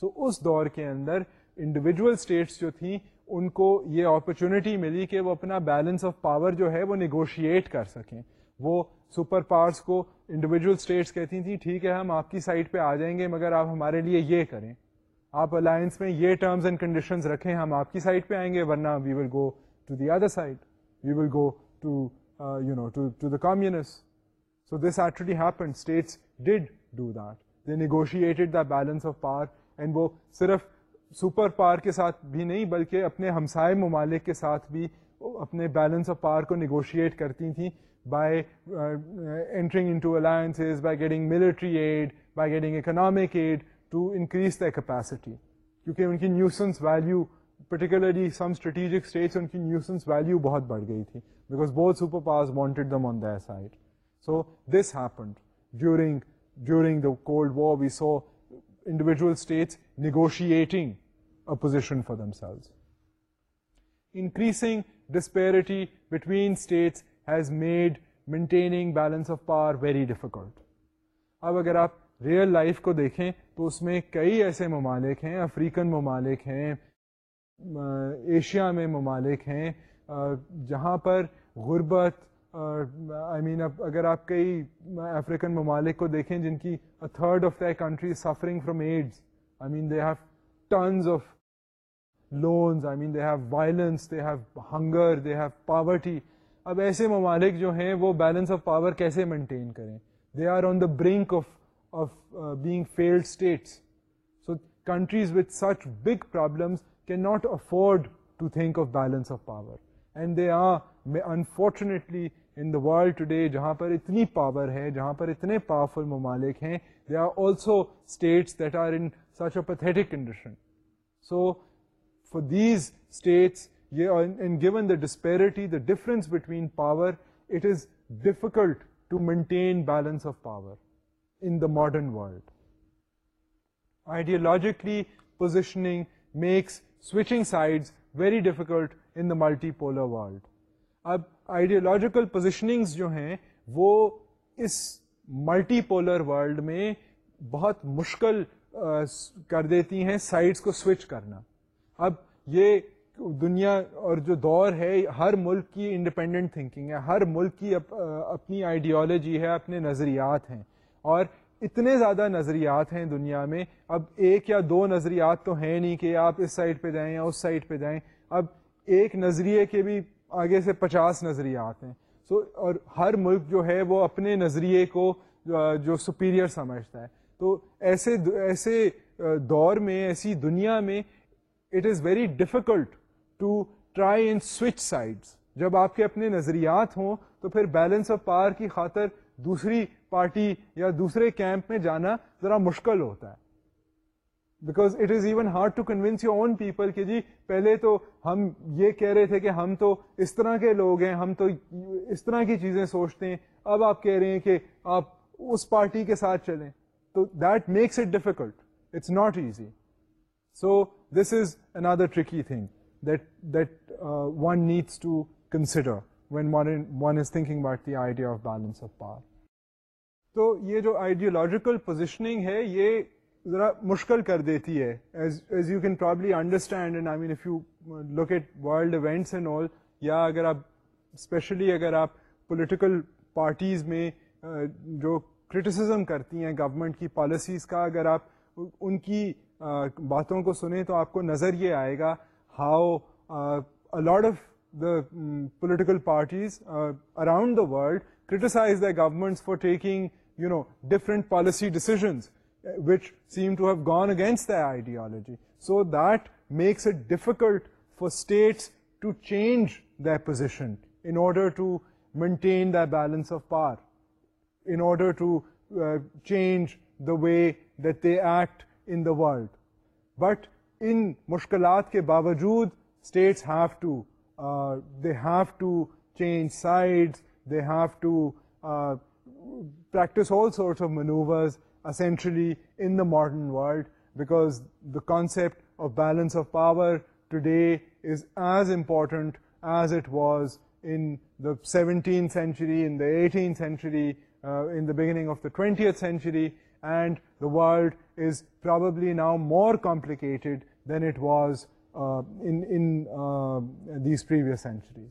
سو so, اس دور کے اندر انڈیویجول اسٹیٹس جو تھیں ان کو یہ اپرچونیٹی ملی کہ وہ اپنا بیلنس آف پاور جو ہے وہ نیگوشیٹ کر سکیں وہ سپر پاورس کو انڈیویجول اسٹیٹس کہتی تھیں ٹھیک ہے ہم آپ کی سائڈ پہ آ جائیں گے مگر آپ ہمارے لیے یہ کریں آپ الائنس میں یہ ٹرمز اینڈ کنڈیشنز رکھیں ہم آپ کی سائڈ پہ آئیں گے ورنہ we will go to the other side we will go to you know to the communist so this actually happen states did do that they negotiated the balance of power and وہ صرف سپر پاور کے ساتھ بھی نہیں بلکہ اپنے ہمسائے ممالک کے ساتھ بھی اپنے بیلنس آف پاور کو نیگوشیٹ کرتی تھیں by entering into alliance by getting military aid by getting economic aid to increase the capacity کیونکہ ان کی nuisance value particularly some strategic states ان کی نیوسنس ویلیو بہت بڑھ گئی تھی بیکاز بہت super powers wanted them on the side so this happened during during the cold war we saw individual states negotiating opposition for themselves increasing disparity between states has made maintaining balance of power very difficult اب اگر آپ ریئل لائف کو دیکھیں تو اس میں کئی ایسے ممالک ہیں افریقن ممالک ہیں ایشیا میں ممالک ہیں جہاں پر غربت آئی مین اب اگر آپ کئی افریقن ممالک کو دیکھیں جن کی third of the country suffering from AIDS I mean they have tons of loans I mean they have violence they have hunger they have poverty اب ایسے ممالک جو ہیں وہ بیلنس آف پاور کیسے مینٹین کریں they are on the brink of so countries with such big problems can not afford to think of balance of power and they are unfortunately in the world today جہاں پر اتنی پاور ہے جہاں پر اتنے پاورفل ممالک ہیں they are also states that are in chaotic condition so for these states the disparity the difference between power it is difficult to maintain balance of power the modern world ideologically positioning makes switching switching very difficult in the multi polar world اب آئیڈیالوجیکل positionings جو ہیں وہ اس ملٹی پولر ورلڈ میں بہت مشکل کر دیتی ہیں سائڈس کو سوئچ کرنا اب یہ دنیا اور جو دور ہے ہر ملک کی انڈیپینڈنٹ تھنکنگ ہے ہر ملک کی اپنی آئیڈیالوجی ہے اپنے نظریات ہیں اور اتنے زیادہ نظریات ہیں دنیا میں اب ایک یا دو نظریات تو ہیں نہیں کہ آپ اس سائڈ پہ جائیں یا اس سائڈ پہ جائیں اب ایک نظریے کے بھی آگے سے پچاس نظریات ہیں سو so, اور ہر ملک جو ہے وہ اپنے نظریے کو جو سپیریئر سمجھتا ہے تو ایسے ایسے دور میں ایسی دنیا میں it is very difficult to try and switch sides جب آپ کے اپنے نظریات ہوں تو پھر بیلنس آف پاور کی خاطر دوسری پارٹی یا دوسرے کیمپ میں جانا ذرا مشکل ہوتا ہے because it is even hard to convince your own people کہ جی پہلے تو ہم یہ کہہ رہے تھے کہ ہم تو اس طرح کے لوگ ہیں ہم تو اس طرح کی چیزیں سوچتے ہیں اب آپ کہہ رہے ہیں کہ آپ اس پارٹی کے ساتھ چلیں تو that makes it difficult it's not easy so this is another tricky thing that that one needs to consider when one is thinking about the idea of of balance power تو یہ جو آئیڈیولوجیکل پوزیشننگ ہے یہ ذرا مشکل کر دیتی ہے as as you can probably understand and I mean if you at world events and all یا اگر آپ اسپیشلی اگر آپ پولیٹیکل پارٹیز میں uh, جو کرٹیسزم کرتی ہیں گورنمنٹ کی پالیسیز کا اگر آپ ان کی uh, باتوں کو سنیں تو آپ کو نظر یہ آئے گا how a lot of the political parties around the world criticise the governments for taking you know different policy decisions which seem to have gone against the ideology so that makes it difficult for states to change the position in order to maintain the balance of power in order to change the way they act in the world but ان مشکلات کے باوجود states have to they have to change side they have to practice all sorts of maneuvers essentially in the modern world, because the concept of balance of power today is as important as it was in the 17th century, in the 18th century, uh, in the beginning of the 20th century, and the world is probably now more complicated than it was uh, in uh, these previous centuries.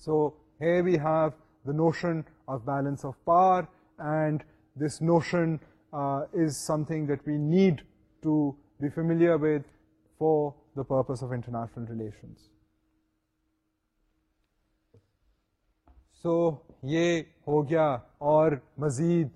So here we have notion of balance of power and this notion is something that we need to be familiar with for the purpose of international relations so یہ ہو گیا اور مزید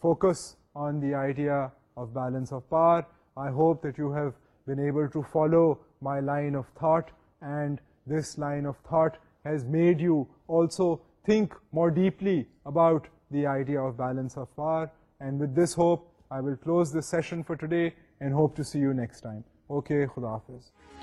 focus on the idea of balance of power I hope that you have been able to follow my line of thought and this line of thought has made you also think more deeply about the idea of balance of power. And with this hope, I will close this session for today and hope to see you next time. Okay, Khuda Hafiz.